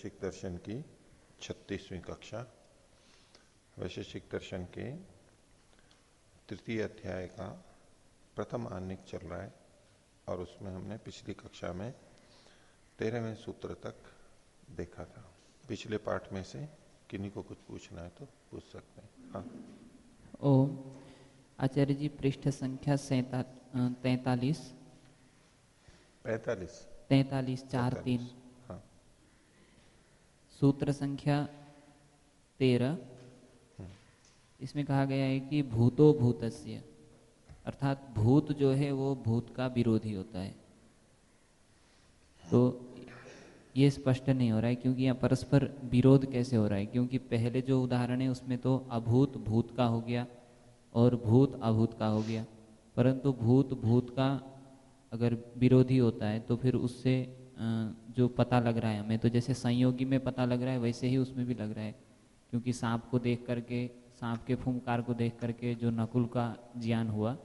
वैशेषिक दर्शन की छत्तीसवीं कक्षा वैशेषिक दर्शन के तृतीय अध्याय का प्रथम आनिक चल रहा है और उसमें हमने पिछली कक्षा में तेरहवें सूत्र तक देखा था। पिछले पाठ में से किन्हीं को कुछ पूछना है तो पूछ सकते हैं। हाँ। ओम आचार्य जी पृष्ठ संख्या तैतालीस। पैतालीस। तैतालीस चार तीन। सूत्र संख्या तेरह। इसमें कहा गया है कि भूतो भूतस्य, अर्थात भूत जो है वो भूत का विरोधी होता है। तो ये स्पष्ट नहीं हो रहा है क्योंकि यहाँ परस्पर विरोध कैसे हो रहा है? क्योंकि पहले जो उदाहरण है, उसमें तो अभूत, भूत का हो गया और भूत, अभूत का हो गया। परंतु भूत भूत का अगर विरोधी होता है तो फिर उससे जो पता लग रहा है। हमें तो जैसे संयोगी में पता लग रहा है, वैसे ही उसमें भी लग रहा है। क्योंकि सांप को देख करके, सांप के फूंकार को देख करके जो नकुल का ज्ञान हुआ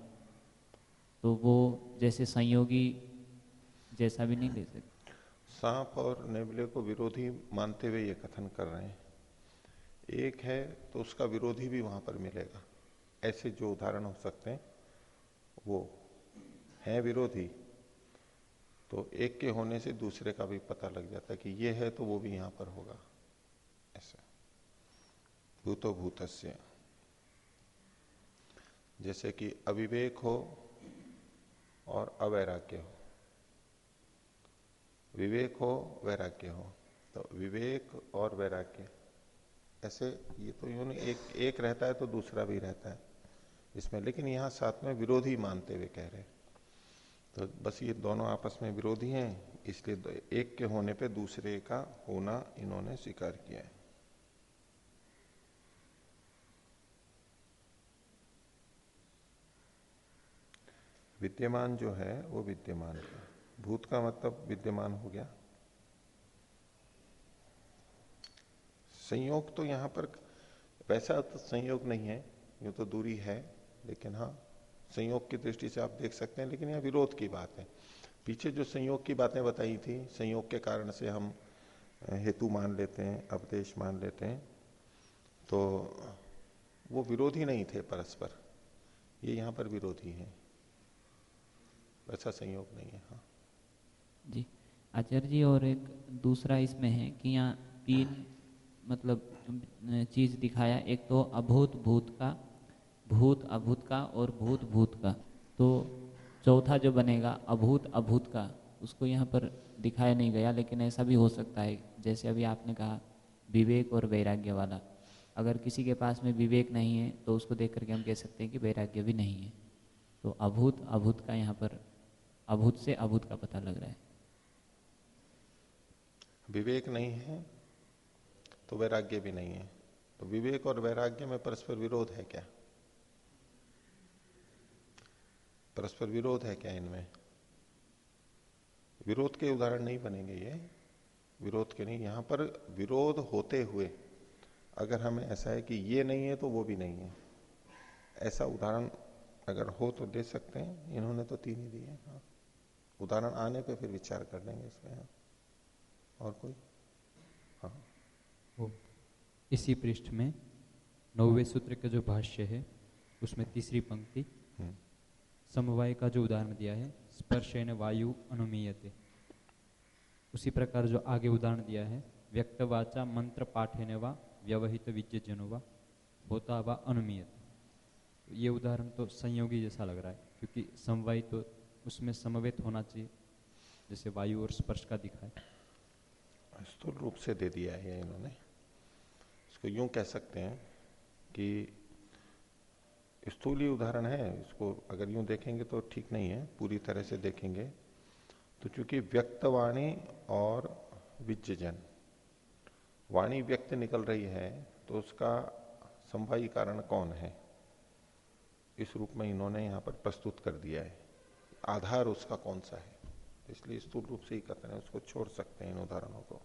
तो वो जैसे संयोगी जैसा भी नहीं ले सकते। सांप और नेबले को विरोधी मानते हुए ये कथन कर रहे हैं। एक है तो उसका विरोधी भी वहाँ पर मिलेगा। ऐसे जो उदाहरण हो सकते हैं, वो है विरोधी। तो एक के होने से दूसरे का भी पता लग जाता है कि ये है तो वो भी यहाँ पर होगा। ऐसा। भूतो भूतस्य जैसे कि अविवेक हो और अवैराग्य हो। विवेक हो, वैराग्य हो। तो विवेक और वैराग्य। ऐसे ये तो यूँ एक एक रहता है तो दूसरा भी रहता है इसमें। लेकिन यहाँ साथ में विरोधी मानते हुए कह रहे तो बस ये दोनों आपस में विरोधी हैं, इसलिए एक के होने पे दूसरे का होना इन्होंने स्वीकार किया है। विद्यमान जो है, वो विद्यमान है। भूत का मतलब विद्यमान हो गया। संयोग तो यहाँ पर, वैसा तो संयोग नहीं है, यू तो दूरी है, लेकिन हाँ संयोग की दृष्टि से आप देख सकते हैं, लेकिन यह विरोध की बात है। पीछे जो संयोग की बातें बताई थी, संयोग के कारण से हम हेतु मान लेते हैं अपदेश मान लेते हैं तो वो विरोधी नहीं थे परस्पर। ये यहाँ पर विरोधी है। वैसा संयोग नहीं है हाँ। जी। आचार्य जी, और एक दूसरा इसमें है कि यहाँ तीन मतलब चीज़ दिखाया। एक तो अभूत भूत का भूत अभूत का और भूत भूत का। तो चौथा जो बनेगा, अभूत अभूत का, उसको यहाँ पर दिखाया नहीं गया, लेकिन ऐसा भी हो सकता है, जैसे अभी आपने कहा, विवेक और वैराग्य वाला। अगर किसी के पास में विवेक नहीं है तो उसको देख करके हम कह सकते हैं कि वैराग्य भी नहीं है। तो अभूत अभूत का यहाँ पर, अभूत से अभूत का पता लग रहा है। विवेक नहीं है तो वैराग्य भी नहीं है। तो विवेक और वैराग्य में परस्पर विरोध है क्या? परस्पर विरोध है क्या इनमें? विरोध के उदाहरण नहीं बनेंगे ये। विरोध के नहीं, यहाँ पर विरोध होते हुए अगर हमें ऐसा है कि ये नहीं है तो वो भी नहीं है। ऐसा उदाहरण अगर हो तो दे सकते हैं। इन्होंने तो तीन ही दिए हाँ। उदाहरण आने पे फिर विचार कर लेंगे इसमें हाँ। और कोई? हाँ। इसी पृष्ठ में नौवे सूत्र का जो भाष्य है, उसमें तीसरी पंक्ति। समवाय का जो उदाहरण दिया है, स्पर्श वायु अनुमीयते। उसी प्रकार जो आगे उदाहरण दिया है, व्यक्तवाचा मंत्र पाठेने वा, व्यवहित विज्ञजनो वा, होता वा अनुमीयत। ये उदाहरण तो संयोगी जैसा लग रहा है, क्योंकि समवाय तो उसमें समवेत होना चाहिए, जैसे वायु और स्पर्श का दिखा है स्थूल रूप से दे दिया है इन्होंने। इसको यूँ कह सकते हैं कि स्थूल ही उदाहरण है, इसको अगर यूँ देखेंगे तो ठीक नहीं है, पूरी तरह से देखेंगे। तो चूँकि व्यक्तवाणी और विज्जन वाणी व्यक्त निकल रही है तो उसका संवाई कारण कौन है? इस रूप में इन्होंने यहाँ पर प्रस्तुत कर दिया है। आधार उसका कौन सा है? इसलिए स्थूल रूप से ही कहते हैं, उसको छोड़ सकते हैं इन उदाहरणों को।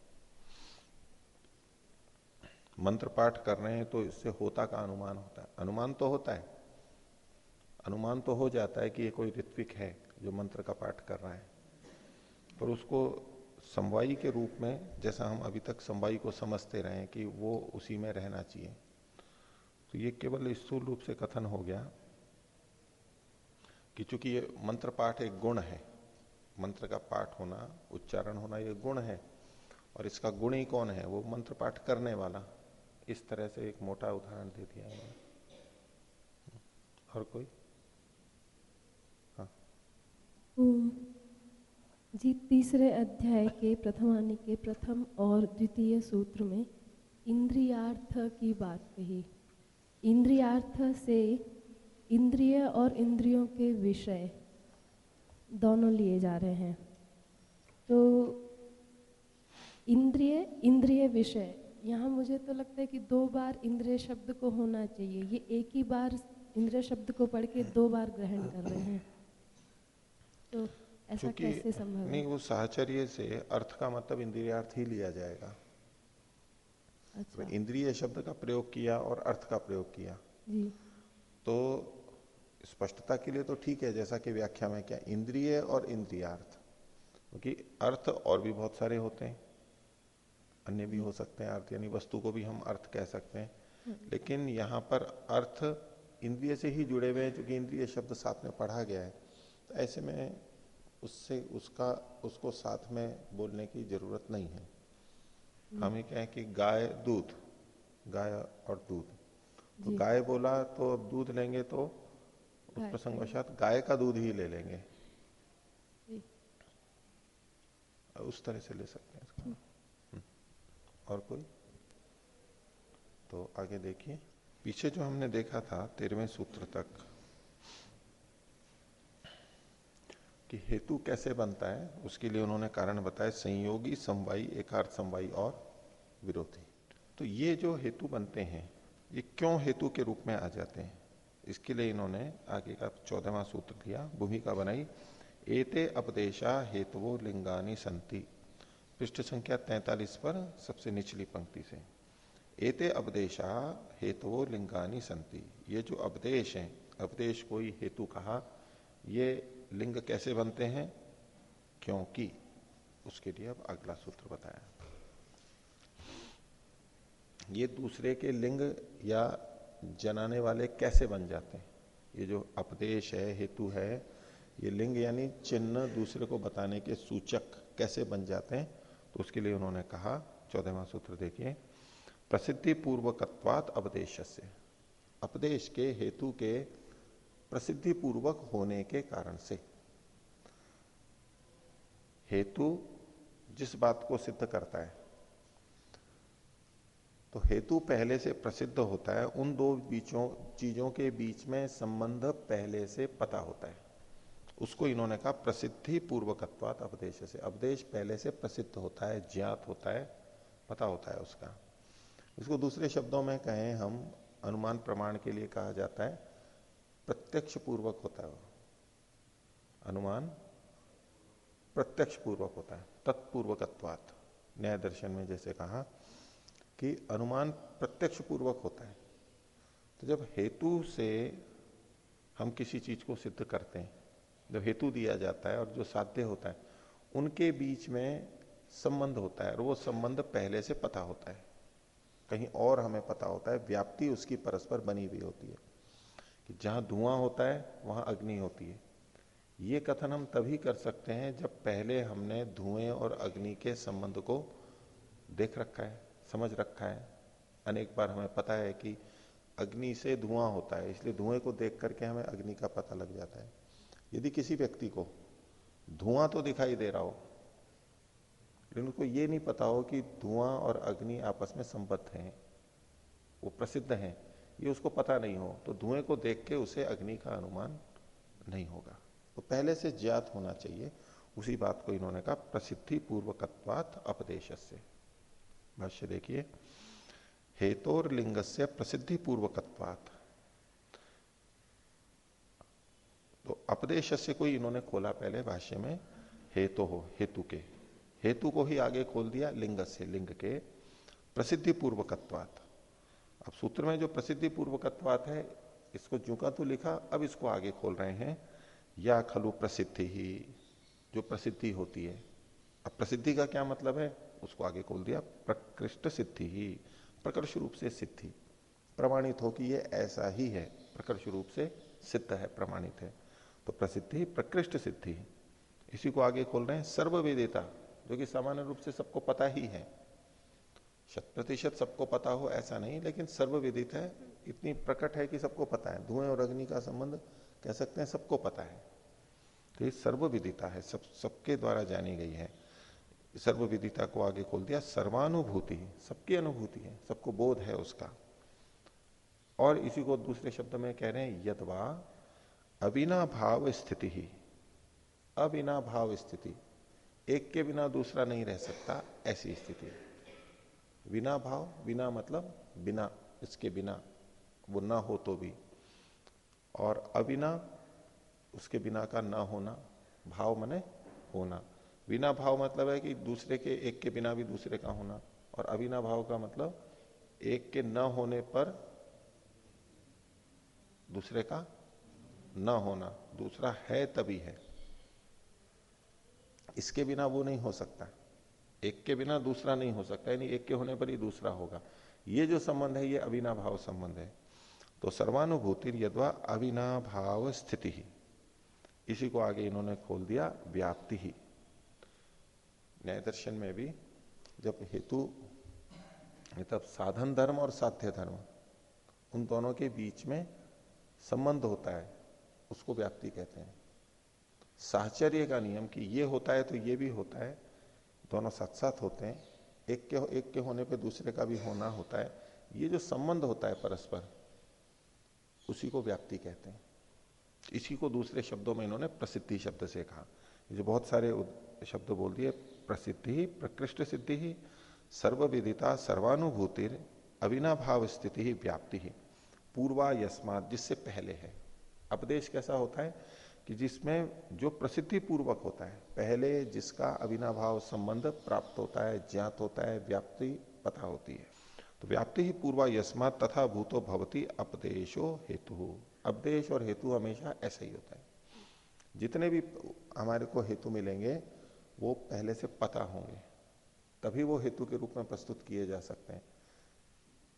मंत्र पाठ कर रहे हैं तो इससे होता का अनुमान होता है? अनुमान तो होता है। अनुमान तो हो जाता है कि ये कोई ऋत्विक है जो मंत्र का पाठ कर रहा है। पर उसको समवाई के रूप में, जैसा हम अभी तक समवाई को समझते रहे कि वो उसी में रहना चाहिए। तो ये केवल स्थूल रूप से कथन हो गया कि चूँकि ये मंत्र पाठ एक गुण है, मंत्र का पाठ होना, उच्चारण होना ये गुण है, और इसका गुण ही कौन है? वो मंत्र पाठ करने वाला। इस तरह से एक मोटा उदाहरण दे दिया और कोई हाँ जी, तीसरे अध्याय के प्रथमानि के प्रथम और द्वितीय सूत्र में इंद्रियार्थ की बात कही। इंद्रियार्थ से इंद्रिय और इंद्रियों के विषय दोनों लिए जा रहे हैं। तो इंद्रिय इंद्रिय विषय, यहाँ मुझे तो लगता है कि दो बार इंद्रिय शब्द को होना चाहिए। ये एक ही बार इंद्रिय शब्द को पढ़ के दो बार ग्रहण कर रहे हैं। तो ऐसा कैसे संभव नहीं वो साहचर्य से अर्थ का मतलब इंद्रियार्थ ही लिया जाएगा। अच्छा। तो इंद्रिय शब्द का प्रयोग किया और अर्थ का प्रयोग किया। जी। तो स्पष्टता के लिए तो ठीक है जैसा कि व्याख्या में क्या इंद्रिय और इंद्रियार्थ। क्योंकि अर्थ और भी बहुत सारे होते हैं। अन्य भी हो सकते हैं अर्थ यानी वस्तु को भी हम अर्थ कह सकते हैं। हम्म। लेकिन यहाँ पर अर्थ इंद्रिय से ही जुड़े हुए हैं क्योंकि इंद्रिय शब्द साथ में पढ़ा गया है। तो ऐसे में उससे उसका उसको साथ में बोलने की ज़रूरत नहीं है। हम्म। हम ही कहें कि गाय दूध गाय और दूध। तो गाय बोला तो अब दूध लेंगे तो उस प्रसंगवशात गाय का दूध ही ले लेंगे। उस तरह से ले सकते हैं इसका। हम्म। और कोई? तो आगे देखिए। पीछे जो हमने देखा था तेरहवें सूत्र तक कि हेतु कैसे बनता है, उसके लिए उन्होंने कारण बताया संयोगी समवाई एकार्थ समवाई और विरोधी। तो ये जो हेतु बनते हैं, ये क्यों हेतु के रूप में आ जाते हैं? इसके लिए इन्होंने आगे का चौदहवा सूत्र दिया, भूमिका बनाई, एते अपदेशा हेतुवो लिंगानी संति। पृष्ठ संख्या 43 पर सबसे निचली पंक्ति से, एते अपदेशा हेतुवो लिंगानी संति। ये जो अपदेश है, अपदेश कोई हेतु कहा, ये लिंग कैसे बनते हैं? क्योंकि उसके लिए अब अगला सूत्र बताया। ये दूसरे के लिंग या जनाने वाले कैसे बन जाते हैं? ये जो अपदेश है, हेतु है, ये लिंग यानी चिन्ह दूसरे को बताने के सूचक कैसे बन जाते हैं? तो उसके लिए उन्होंने कहा, चौदहवा सूत्र देखिए प्रसिद्धि पूर्वकत्वात अपदेश से अपदेश के, हेतु के प्रसिद्धि पूर्वक होने के कारण से। हेतु जिस बात को सिद्ध करता है तो हेतु पहले से प्रसिद्ध होता है, उन दो बीचों, चीज़ों के बीच में संबंध पहले से पता होता है। उसको इन्होंने कहा प्रसिद्धि पूर्वकत्वात अपदेश से। अपदेश पहले से प्रसिद्ध होता है, ज्ञात होता है, पता होता है उसका। इसको दूसरे शब्दों में कहें, हम अनुमान प्रमाण के लिए कहा जाता है प्रत्यक्ष पूर्वक होता है अनुमान प्रत्यक्ष पूर्वक होता है, तत्पूर्वकत्वात। न्याय दर्शन में जैसे कहा कि अनुमान प्रत्यक्ष पूर्वक होता है। तो जब हेतु से हम किसी चीज़ को सिद्ध करते हैं, जब हेतु दिया जाता है और जो साध्य होता है, उनके बीच में संबंध होता है और वो संबंध पहले से पता होता है। कहीं और हमें पता होता है, व्याप्ति उसकी परस्पर बनी हुई होती है। कि जहाँ धुआँ होता है, वहाँ अग्नि होती है। ये कथन हम तभी कर सकते हैं जब पहले हमने धुएँ और अग्नि के संबंध को देख रखा है, समझ रखा है। अनेक बार हमें पता है कि अग्नि से धुआँ होता है, इसलिए धुएँ को देख करके हमें अग्नि का पता लग जाता है। यदि किसी व्यक्ति को धुआँ तो दिखाई दे रहा हो, लेकिन उनको ये नहीं पता हो कि धुआँ और अग्नि आपस में संबद्ध हैं, वो प्रसिद्ध हैं ये उसको पता नहीं हो तो धुएँ को देख के उसे अग्नि का अनुमान नहीं होगा। तो पहले से ज्ञात होना चाहिए, उसी बात को इन्होंने कहा प्रसिद्धि पूर्वकत्वात अपदेश से भाष्य देखिए हेतोर लिंग से प्रसिद्धि पूर्वकत्वात तो अपदेश से कोई इन्होंने खोला पहले भाष्य में, हेतु हो, हेतु के। हेतु को ही आगे खोल दिया लिंग से लिंग के। प्रसिद्धि पूर्वकत्वात अब सूत्र में जो प्रसिद्धि पूर्वकत्वात है, इसको का तो लिखा, अब इसको आगे खोल रहे हैं। या खलु प्रसिद्धि ही, जो प्रसिद्धि होती है। अब प्रसिद्धि का क्या मतलब है? उसको आगे खोल दिया। प्रकृष्ट सिद्धि ही, प्रकर्ष रूप से सिद्धि। प्रमाणित हो कि ये ऐसा ही है। प्रकर्ष रूप से सिद्ध है, प्रमाणित है। तो प्रसिद्धि प्रकृष्ट सिद्धि इसी को आगे खोल रहे हैं। सर्ववेदिता, जो कि सामान्य रूप से सबको पता ही है। शत प्रतिशत सबको पता हो, ऐसा नहीं, लेकिन सर्वविदित है। इतनी प्रकट है कि सबको पता है। धुएँ और अग्नि का संबंध कह सकते हैं, सबको पता है। तो ये सर्वविदिता है, सब, सबके द्वारा जानी गई है। सर्वविदिता को आगे खोल दिया, सर्वानुभूति, सबकी अनुभूति है, सबको बोध है उसका। और इसी को दूसरे शब्द में कह रहे हैं, यदवा अविना भाव स्थिति। ही अविना भाव स्थिति। एक के बिना दूसरा नहीं रह सकता, ऐसी स्थिति बिना भाव, बिना मतलब बिना, इसके बिना। वो ना हो तो भी। और अबिना उसके बिना का ना होना, भाव मने होना। बिना भाव मतलब है कि दूसरे के, एक के बिना भी दूसरे का होना। और अबिना भाव का मतलब एक के न होने पर दूसरे का न होना। दूसरा है तभी है। इसके बिना वो नहीं हो सकता। एक के बिना दूसरा नहीं हो सकता, यानी एक के होने पर ही दूसरा होगा। ये जो संबंध है, ये अविनाभाव संबंध है। तो सर्वानुभूति यदवा अविना भाव स्थिति। ही इसी को आगे इन्होंने खोल दिया, व्याप्ति। ही न्याय दर्शन में भी जब हेतु तब साधन धर्म और साध्य धर्म, उन दोनों के बीच में संबंध होता है, उसको व्याप्ति कहते हैं। साहचर्य का नियम कि ये होता है तो ये भी होता है दोनों साथ साथ होते हैं, एक के एक के होने पे दूसरे का भी होना होता है। ये जो संबंध होता है परस्पर, उसी को व्याप्ति कहते हैं। इसी को दूसरे शब्दों में इन्होंने प्रसिद्धि शब्द से कहा। जो बहुत सारे शब्द बोल दिए, प्रसिद्धि, प्रकृष्ट सिद्धि ही सर्वविदिता सर्वानुभूति अविनाभाव स्थिति ही व्याप्ति। ही पूर्वा यस्मात जिससे पहले है। उपदेश कैसा होता है? कि जिसमें जो प्रसिद्धि पूर्वक होता है, पहले जिसका अविनाभाव संबंध प्राप्त होता है, ज्ञात होता है, व्याप्ति पता होती है। तो व्याप्ति ही पूर्वा यस्मात तथा भूतो भवती अपदेशो हेतु। अपदेश और हेतु हमेशा ऐसा ही होता है। जितने भी हमारे को हेतु मिलेंगे, वो पहले से पता होंगे। तभी वो हेतु के रूप में प्रस्तुत किए जा सकते हैं।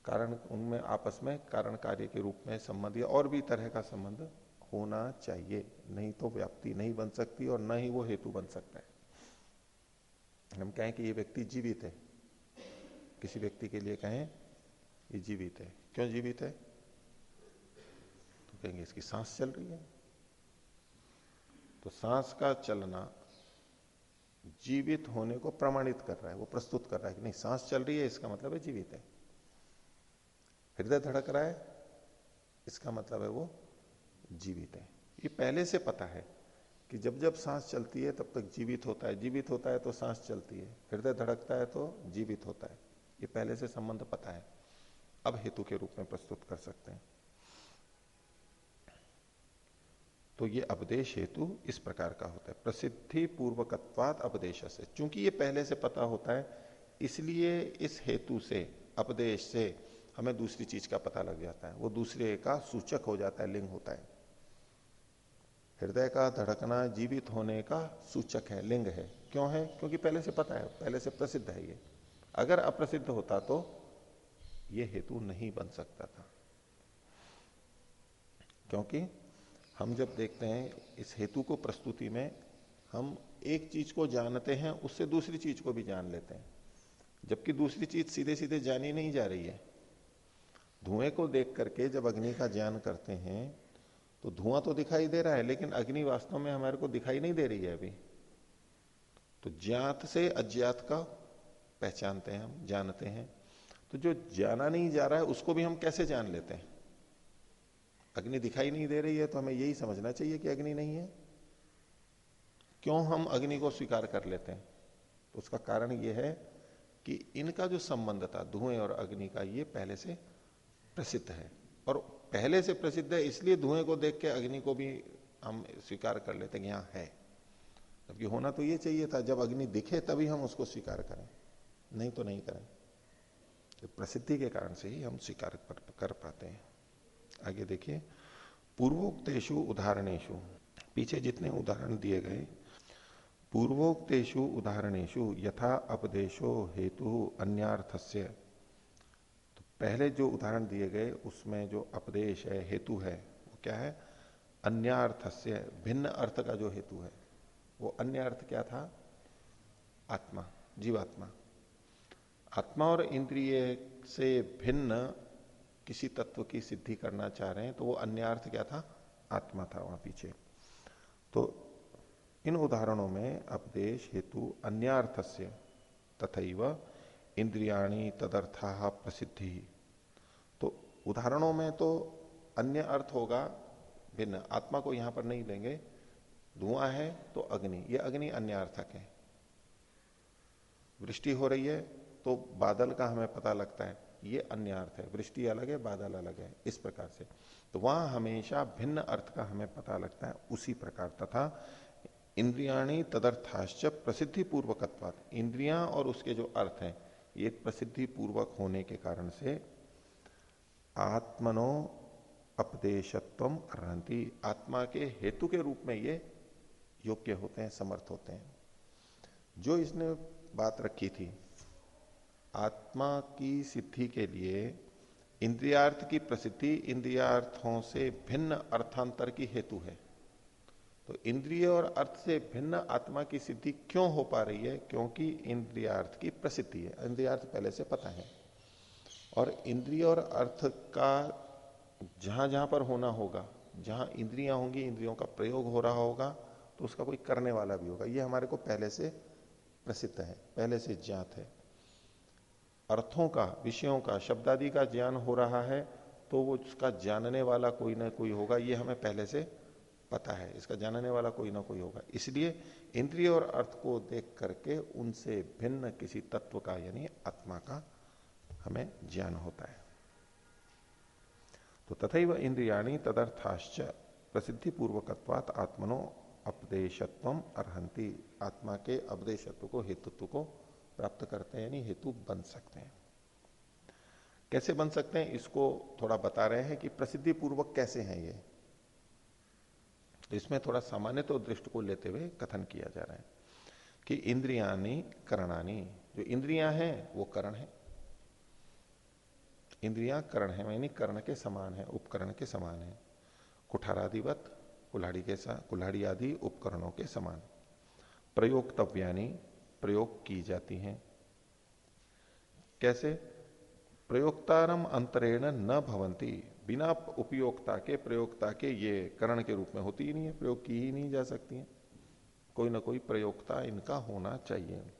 कारण उनमें आपस में, कारण कार्य के रूप में संबंध या और भी तरह का संबंध होना चाहिए। नहीं तो व्याप्ति नहीं बन सकती और न ही वो हेतु बन सकता है। हम कहें कि ये व्यक्ति जीवित है। किसी व्यक्ति के लिए कहें, ये जीवित है। क्यों जीवित है? तो कहेंगे इसकी सांस चल रही है। तो सांस का चलना जीवित होने को प्रमाणित कर रहा है, वो प्रस्तुत कर रहा है कि नहीं, सांस चल रही है, इसका मतलब है जीवित है। हृदय धड़क रहा है, इसका मतलब है वो जीवित है। ये पहले से पता है कि जब जब सांस चलती है, तब तक जीवित होता है। जीवित होता है तो सांस चलती है। हृदय धड़कता है तो जीवित होता है। ये पहले से संबंध पता है। अब हेतु के रूप में प्रस्तुत कर सकते हैं। तो ये अपदेश हेतु इस प्रकार का होता है। प्रसिद्धि पूर्वकत्वात अपदेश से। चूँकि ये पहले से पता होता है, इसलिए इस हेतु से अपदेश से हमें दूसरी चीज़ का पता लग जाता है। वो दूसरे का सूचक हो जाता है, लिंग होता है। हृदय का धड़कना, जीवित होने का सूचक है, लिंग है। क्यों है? क्योंकि पहले से पता है, पहले से प्रसिद्ध है ये। अगर अप्रसिद्ध होता तो ये हेतु नहीं बन सकता था। क्योंकि हम जब देखते हैं, इस हेतु को प्रस्तुति में हम एक चीज़ को जानते हैं, उससे दूसरी चीज़ को भी जान लेते हैं। जबकि दूसरी चीज़ सीधे सीधे जानी नहीं जा रही है। धुएँ को देख करके जब अग्नि का ज्ञान करते हैं तो धुआँ तो दिखाई दे रहा है, लेकिन अग्नि वास्तव में हमारे को दिखाई नहीं दे रही है अभी। तो ज्ञात से अज्ञात का पहचानते हैं हम, जानते हैं। तो जो जाना नहीं जा रहा है, उसको भी हम कैसे जान लेते हैं? अग्नि दिखाई नहीं दे रही है तो हमें यही समझना चाहिए कि अग्नि नहीं है। क्यों हम अग्नि को स्वीकार कर लेते हैं? तो उसका कारण यह है कि इनका जो संबंध था, धुएँ और अग्नि का, ये पहले से प्रसिद्ध है। और पहले से प्रसिद्ध है, इसलिए धुएँ को देख के अग्नि को भी हम स्वीकार कर लेते हैं यहाँ है। जबकि होना तो ये चाहिए था, जब अग्नि दिखे तभी हम उसको स्वीकार करें। नहीं तो नहीं करें। तो प्रसिद्धि के कारण से ही हम स्वीकार कर पाते हैं। आगे देखिए पूर्वोक्तेशु उदाहरणेशु पीछे जितने उदाहरण दिए गए पूर्वोक्तेशु उदाहरणेशु यथा अपदेशो हेतु अन्यार्थस्य पहले जो उदाहरण दिए गए, उसमें जो अपदेश है, हेतु है, वो क्या है? अन्यार्थस्य, भिन्न अर्थ का जो हेतु है, वो अन्य अर्थ क्या था? आत्मा, जीवात्मा। आत्मा और इंद्रिय से भिन्न किसी तत्व की सिद्धि करना चाह रहे हैं तो वो अन्य अर्थ क्या था? आत्मा था वहाँ पीछे। तो इन उदाहरणों में अपदेश, हेतु, अन्यार्थस्य तथा इंद्रियाणी तदर्था प्रसिद्धि। उदाहरणों में तो अन्य अर्थ होगा, भिन्न। आत्मा को यहाँ पर नहीं लेंगे। धुआँ है तो अग्नि। ये अग्नि अन्य अर्थक है। वृष्टि हो रही है तो बादल का हमें पता लगता है। ये अन्य अर्थ है। वृष्टि अलग है, बादल अलग है, इस प्रकार से। तो वहाँ हमेशा भिन्न अर्थ का हमें पता लगता है, उसी प्रकार। तथा इंद्रियाणी तदर्थाश्च प्रसिद्धि पूर्वकत्वात इंद्रिया और उसके जो अर्थ हैं, ये प्रसिद्धि पूर्वक होने के कारण से आत्मनो अपदेशत्व अर्ती आत्मा के हेतु के रूप में ये योग्य होते हैं, समर्थ होते हैं। जो इसने बात रखी थी, आत्मा की सिद्धि के लिए इंद्रियार्थ की प्रसिद्धि इंद्रियार्थों से भिन्न अर्थांतर की हेतु है। तो इंद्रिय और अर्थ से भिन्न आत्मा की सिद्धि क्यों हो पा रही है? क्योंकि इंद्रियार्थ की प्रसिद्धि है। इंद्रियार्थ पहले से पता है। और इंद्रिय और अर्थ का जहाँ जहाँ पर होना होगा, जहाँ इंद्रियाँ होंगी, इंद्रियों का प्रयोग हो रहा होगा तो उसका कोई करने वाला भी होगा। ये हमारे को पहले से प्रसिद्ध है, पहले से ज्ञात है। अर्थों का, विषयों का, शब्दादि का ज्ञान हो रहा है तो वो उसका जानने वाला कोई ना कोई होगा, ये हमें पहले से पता है। इसका जानने वाला कोई ना कोई होगा। इसलिए इंद्रिय और अर्थ को देख करके उनसे भिन्न किसी तत्व का, यानी आत्मा का हमें ज्ञान होता है। तो तथा इंद्रियाणी तदर्थाश्च प्रसिद्धि पूर्वकत्वात आत्मनो अपदेशत्व अर्हंती आत्मा के अपदेशत्व को, हेतुत्व को प्राप्त करते हैं, यानी हेतु बन सकते हैं। कैसे बन सकते हैं, इसको थोड़ा बता रहे हैं कि प्रसिद्धि पूर्वक कैसे हैं ये। तो इसमें थोड़ा सामान्य तो दृष्टि को लेते हुए कथन किया जा रहा है कि इंद्रियानी करणानी, जो इंद्रियाँ हैं, वो करण है। इंद्रियाँ करण है, यानी कर्ण के समान है, उपकरण के समान है। कुठारादिवत, कुल्हाड़ी के साथ कुल्हाड़ी आदि उपकरणों के समान। प्रयोगतव्यानी प्रयोग की जाती हैं। कैसे? प्रयोगतारम अंतरेण न भवंती बिना उपयोगता के प्रयोगता के ये करण के रूप में होती ही नहीं है, प्रयोग की ही नहीं जा सकती है। कोई ना कोई प्रयोगता इनका होना चाहिए।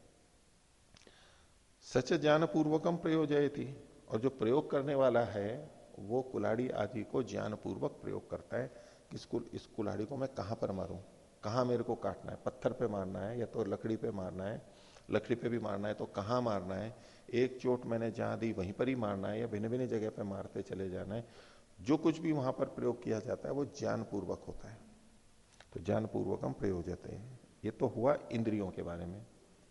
सच ज्ञान पूर्वकम प्रयोजय थी और जो प्रयोग करने वाला है वो कुलाड़ी आदि को ज्ञान पूर्वक प्रयोग करता है कि इस कुल, इस कुलाड़ी को मैं कहाँ पर मारूं? कहाँ मेरे को काटना है? पत्थर पे मारना है या तो लकड़ी पे मारना है? लकड़ी पे भी मारना है तो कहाँ मारना है? एक चोट मैंने जहाँ दी वहीं पर ही मारना है या भिन्न भिन्न जगह पे मारते चले जाना है? जो कुछ भी वहाँ पर प्रयोग किया जाता है वो ज्ञान पूर्वक होता है। तो ज्ञान पूर्वक हम प्रयोजते हैं। ये तो हुआ इंद्रियों के बारे में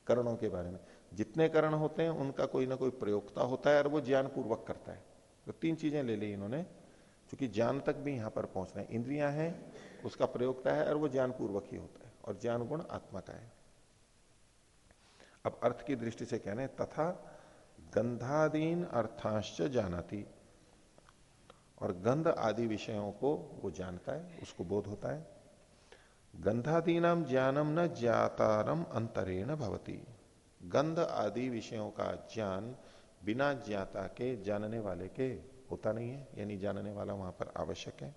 करणों के बारे में। जितने करण होते हैं, उनका कोई ना कोई प्रयोगता होता है और वो ज्ञान पूर्वक करता है। तो तीन चीज़ें ले ली इन्होंने क्योंकि ज्ञान तक भी यहाँ पर पहुँचना है। इंद्रियाँ हैं, उसका प्रयोगता है और वो ज्ञान पूर्वक ही होता है और ज्ञान गुण आत्मा का है। अब अर्थ की दृष्टि से कहने, तथा गंधादीन अर्थांश जानाती। और गंध आदि विषयों को वो जानता है, उसको बोध होता है। गंधादीनाम ज्ञानम न ज्ञातारम अंतरेण भवती। गंध आदि विषयों का ज्ञान बिना ज्ञाता के, जानने वाले के होता नहीं है। यानी जानने वाला वहाँ पर आवश्यक है।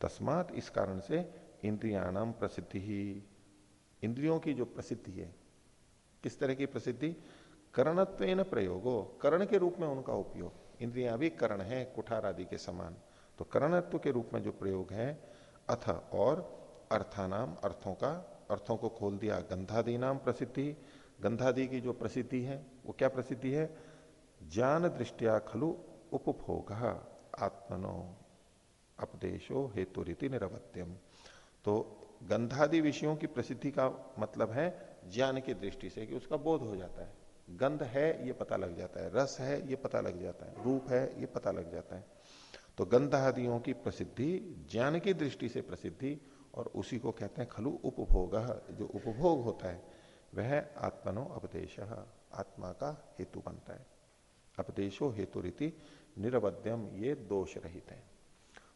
तस्मात इस कारण से इंद्रियाणाम प्रसिद्धि ही। इंद्रियों की जो प्रसिद्धि है, किस तरह की प्रसिद्धि? करणत्व न प्रयोगो, करण के रूप में उनका उपयोग। इंद्रियाँ भी करण है, कुठार आदि के समान। तो करणत्व के रूप में जो प्रयोग है, अथ और अर्थानाम, अर्थों का, अर्थों को खोल दिया गंधादि नाम प्रसिद्धि गंधादि की जो प्रसिद्धि है, वो क्या प्रसिद्धि है? ज्ञान दृष्टिया खलु उपभोग आत्मनो अपदेशो हेतु रीति निरवत्यम। तो गंधादि विषयों की प्रसिद्धि का मतलब है ज्ञान की दृष्टि से कि उसका बोध हो जाता है। गंध है, ये पता लग जाता है। रस है, ये पता लग जाता है। रूप है, ये पता लग जाता है। तो गंधादियों की प्रसिद्धि, ज्ञान की दृष्टि से प्रसिद्धि, और उसी को कहते हैं खलु उपभोग। जो उपभोग होता है वह आत्मनो अपदेश, आत्मा का हेतु बनता है। अपदेशो हेतु रीति निरवध्यम, ये दोष रहित है।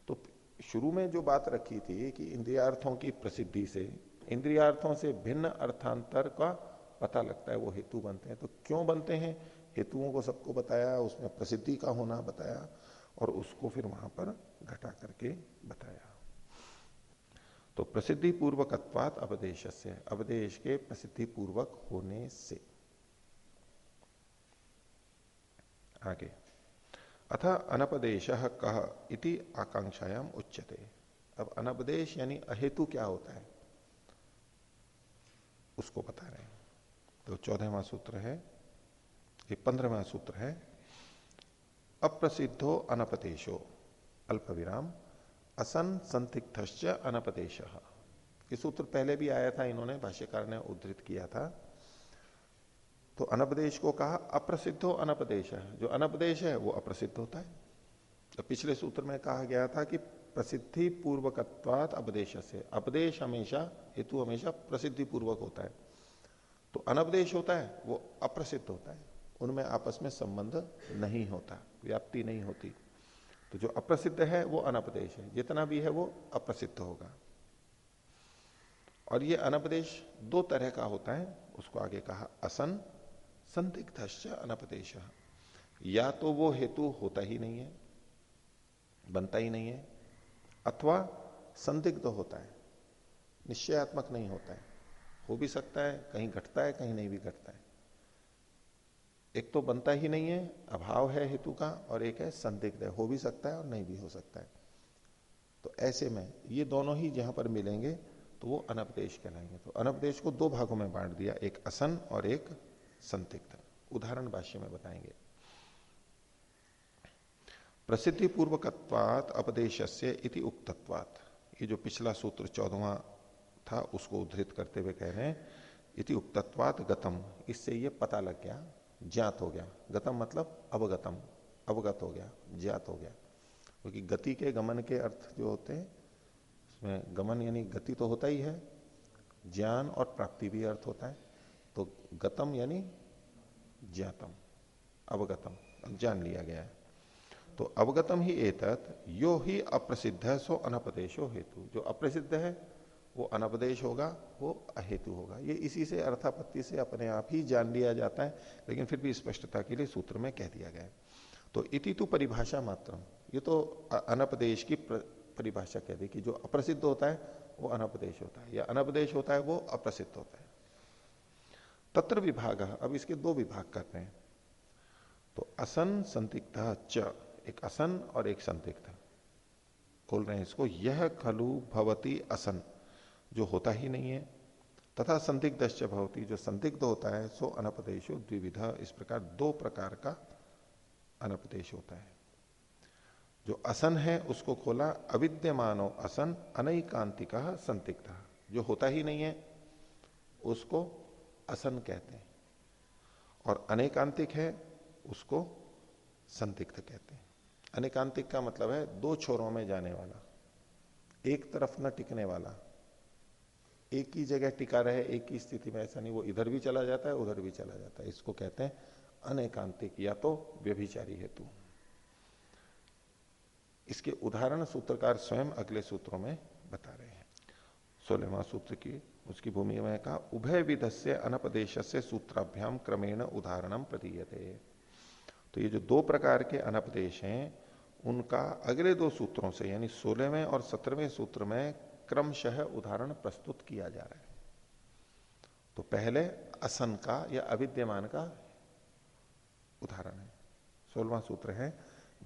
तो शुरू में जो बात रखी थी कि इंद्रियार्थों की प्रसिद्धि से, इंद्रियार्थों से भिन्न अर्थांतर का पता लगता है, वो हेतु बनते हैं। तो क्यों बनते हैं? हेतुओं को सबको बताया, उसमें प्रसिद्धि का होना बताया और उसको फिर वहाँ पर घटा करके बताया। तो प्रसिद्धि पूर्वकत्वात अवदेश से अवदेश के प्रसिद्धि पूर्वक होने से। आगे। अथ अनपदेश कह इति आकांक्षायाम उच्चते अब अनपदेश यानी अहेतु क्या होता है? उसको बता रहे हैं। तो चौदहवा सूत्र है, ये पंद्रहवा सूत्र है, अप्रसिद्धो अनपदेशो अल्प विराम असन संतिग्ध अनपदेश। सूत्र पहले भी आया था, इन्होंने भाष्यकार ने उद्धृत किया था। तो अनपदेश को कहा, अप्रसिद्धो अनपदेश जो अनपदेश है, वो अप्रसिद्ध होता है। तो पिछले सूत्र में कहा गया था कि प्रसिद्धि पूर्वकत्वात अपदेश से अपदेश हमेशा, हेतु हमेशा प्रसिद्धि पूर्वक होता है। तो अनपदेश होता है, वो अप्रसिद्ध होता है। उनमें आपस में संबंध नहीं होता, व्याप्ति नहीं होती। तो जो अप्रसिद्ध है, वो अनपदेश है। जितना भी है, वो अप्रसिद्ध होगा। और ये अनपदेश दो तरह का होता है। उसको आगे कहा, असन संदिग्ध अनपदेश। या तो वो हेतु होता ही नहीं है, बनता ही नहीं है, अथवा संदिग्ध होता है, निश्चयात्मक नहीं होता है। हो भी सकता है, कहीं घटता है, कहीं नहीं भी घटता है। एक तो बनता ही नहीं है, अभाव है हेतु का, और एक है संदिग्ध है, हो भी सकता है और नहीं भी हो सकता है। तो ऐसे में ये दोनों ही जहाँ पर मिलेंगे तो वो अनपदेश कहलाएँगे। तो अनपदेश को दो भागों में बांट दिया, एक असन और एक संदिग्ध। उदाहरण भाष्य में बताएँगे। प्रसिद्धि पूर्वकत्वात अपदेश से इति उक्तत्वात। ये जो पिछला सूत्र चौदवा था, उसको उद्धृत करते हुए कह रहे हैं, इति उक्तत्वात गतम। इससे ये पता लग गया ज्ञात हो गया। गतम मतलब अवगतम, अवगत हो गया, ज्ञात हो गया। क्योंकि गति के गमन के अर्थ जो होते हैं, उसमें गमन यानी गति तो होता ही है, ज्ञान और प्राप्ति भी अर्थ होता है। तो गतम यानी ज्ञातम, अवगतम जान लिया गया है। तो अवगतम ही एतत, यो ही अप्रसिद्ध है सो अनपदेशो हेतु। जो अप्रसिद्ध है वो अनपदेश होगा, वो अहेतु होगा। ये इसी से अर्थापत्ति से अपने आप ही जान लिया जाता है, लेकिन फिर भी स्पष्टता के लिए सूत्र में कह दिया गया है। तो इति तो परिभाषा मात्र ये तो अनपदेश की परिभाषा कह दी कि जो अप्रसिद्ध होता है, वो अनपदेश होता है। या अनपदेश होता है, वो अप्रसिद्ध होता है। तत्र विभाग, अब इसके दो विभाग कर रहे हैं। तो असन संदिग्ध च, एक असन और एक संदिग्ध बोल रहे हैं इसको, यह खलु भवती असन। जो होता ही नहीं है। तथा संदिग्ध भवती, जो संदिग्ध होता है, सो अनपदेशो द्विविधा। इस प्रकार दो प्रकार का अनपदेश होता है। जो असन है, उसको खोला, अविद्यमानो असन अनैकांतिक संदिग्ध। जो होता ही नहीं है, उसको असन कहते हैं। और अनेकांतिक है, उसको संदिग्ध कहते हैं। अनेकांतिक का मतलब है दो छोरों में जाने वाला, एक तरफ़ न टिकने वाला। एक ही जगह टिका रहे, एक ही स्थिति में, ऐसा नहीं, वो इधर भी चला जाता है, उधर भी चला जाता है। इसको कहते हैं अनेकांतिक या तो व्यभिचारी हेतु। इसके उदाहरण सूत्रकार स्वयं अगले सूत्रों में बता रहे हैं। सोलहवा सूत्र की, उसकी भूमि में कहा उभय विध से अनपदेश सूत्राभ्याम क्रमेण उदाहरणम प्रतीयते तो ये जो दो प्रकार के अनपदेश हैं, उनका अगले दो सूत्रों से, यानी सोलहवें और सत्रहवें सूत्र में क्रमशः उदाहरण प्रस्तुत किया जा रहा है। तो पहले असन का या अविद्यमान का उदाहरण है। सोलवा सूत्र है,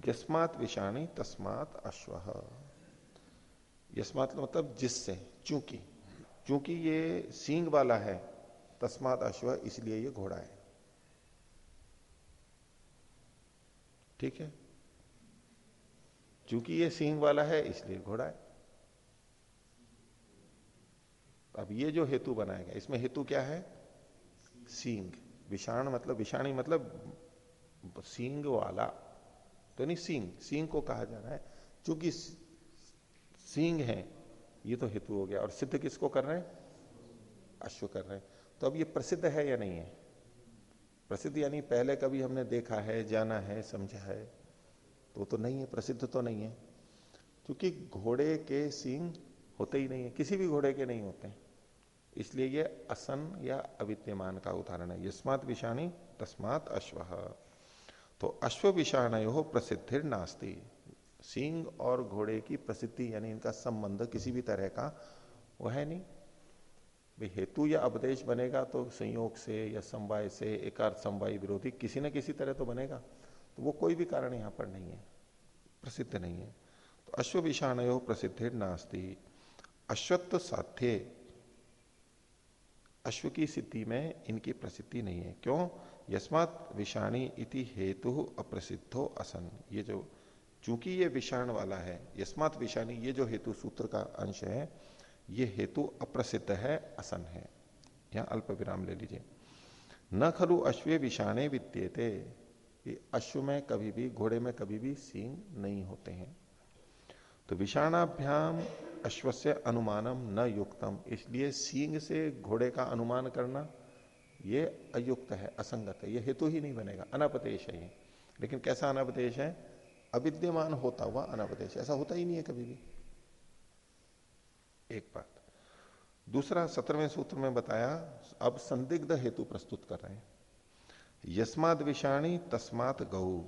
यस्मात विषाणी तस्मात अश्व। यस्मात मतलब जिससे, चूँकि चूँकि ये सींग वाला है, तस्मात अश्व, इसलिए ये घोड़ा है। ठीक है? चूँकि ये सींग वाला है, इसलिए घोड़ा है। अब ये जो हेतु बनाया गया, इसमें हेतु क्या है? सींग। विषाण मतलब विषाणी मतलब सींग वाला। तो नहीं, सींग सींग को कहा जा रहा है। चूँकि सींग है, ये तो हेतु हो गया। और सिद्ध किसको कर रहे हैं? अश्व कर रहे हैं। तो अब ये प्रसिद्ध है या नहीं है? प्रसिद्ध यानी पहले कभी हमने देखा है, जाना है, समझा है। तो तो नहीं है, प्रसिद्ध तो नहीं है। क्योंकि घोड़े के सींग होते ही नहीं है। किसी भी घोड़े के नहीं होते इसलिए ये असन या अविद्यमान का उदाहरण है। यस्मात विषाणी, तस्मात अश्व। तो अश्व विषाण हो प्रसिद्धि नास्ती सिंह और घोड़े की प्रसिद्धि, यानी इनका संबंध किसी भी तरह का, वो है नहीं। हेतु या उपदेश बनेगा तो संयोग से या समवाय से, एकार्थ समवाय विरोधी किसी न किसी तरह तो बनेगा। तो वो कोई भी कारण यहाँ पर नहीं है। प्रसिद्ध नहीं है। तो अश्व विषाणयो प्रसिद्धि नास्ती अश्वत्व साध्य अश्व की सिद्धि में इनकी प्रसिद्धि नहीं है। क्यों? यस्मात विषाणी इति हेतु अप्रसिद्धो असन। ये जो, चूँकि ये विषाण वाला है, यस्मात विषाणी, ये जो हेतु सूत्र का अंश है, ये हेतु अप्रसिद्ध है, असन है। यहाँ अल्प विराम ले लीजिए। न खलु अश्वे विषाणे विद्यते। अश्व में कभी भी, घोड़े में कभी भी सींग नहीं होते हैं। तो विषाणाभ्याम अश्व से अनुमानम न युक्तम। इसलिए सींग से घोड़े का अनुमान करना, ये अयुक्त है, असंगत है, ये हेतु ही नहीं बनेगा, अनापदेश है ये। लेकिन कैसा अनापदेश है? अविद्यमान होता हुआ अनापदेश, ऐसा होता ही नहीं है कभी भी। एक बात। दूसरा सत्रहवें सूत्र में बताया, अब संदिग्ध हेतु प्रस्तुत कर रहे हैं। यस्माद विषाणी तस्मात गौ।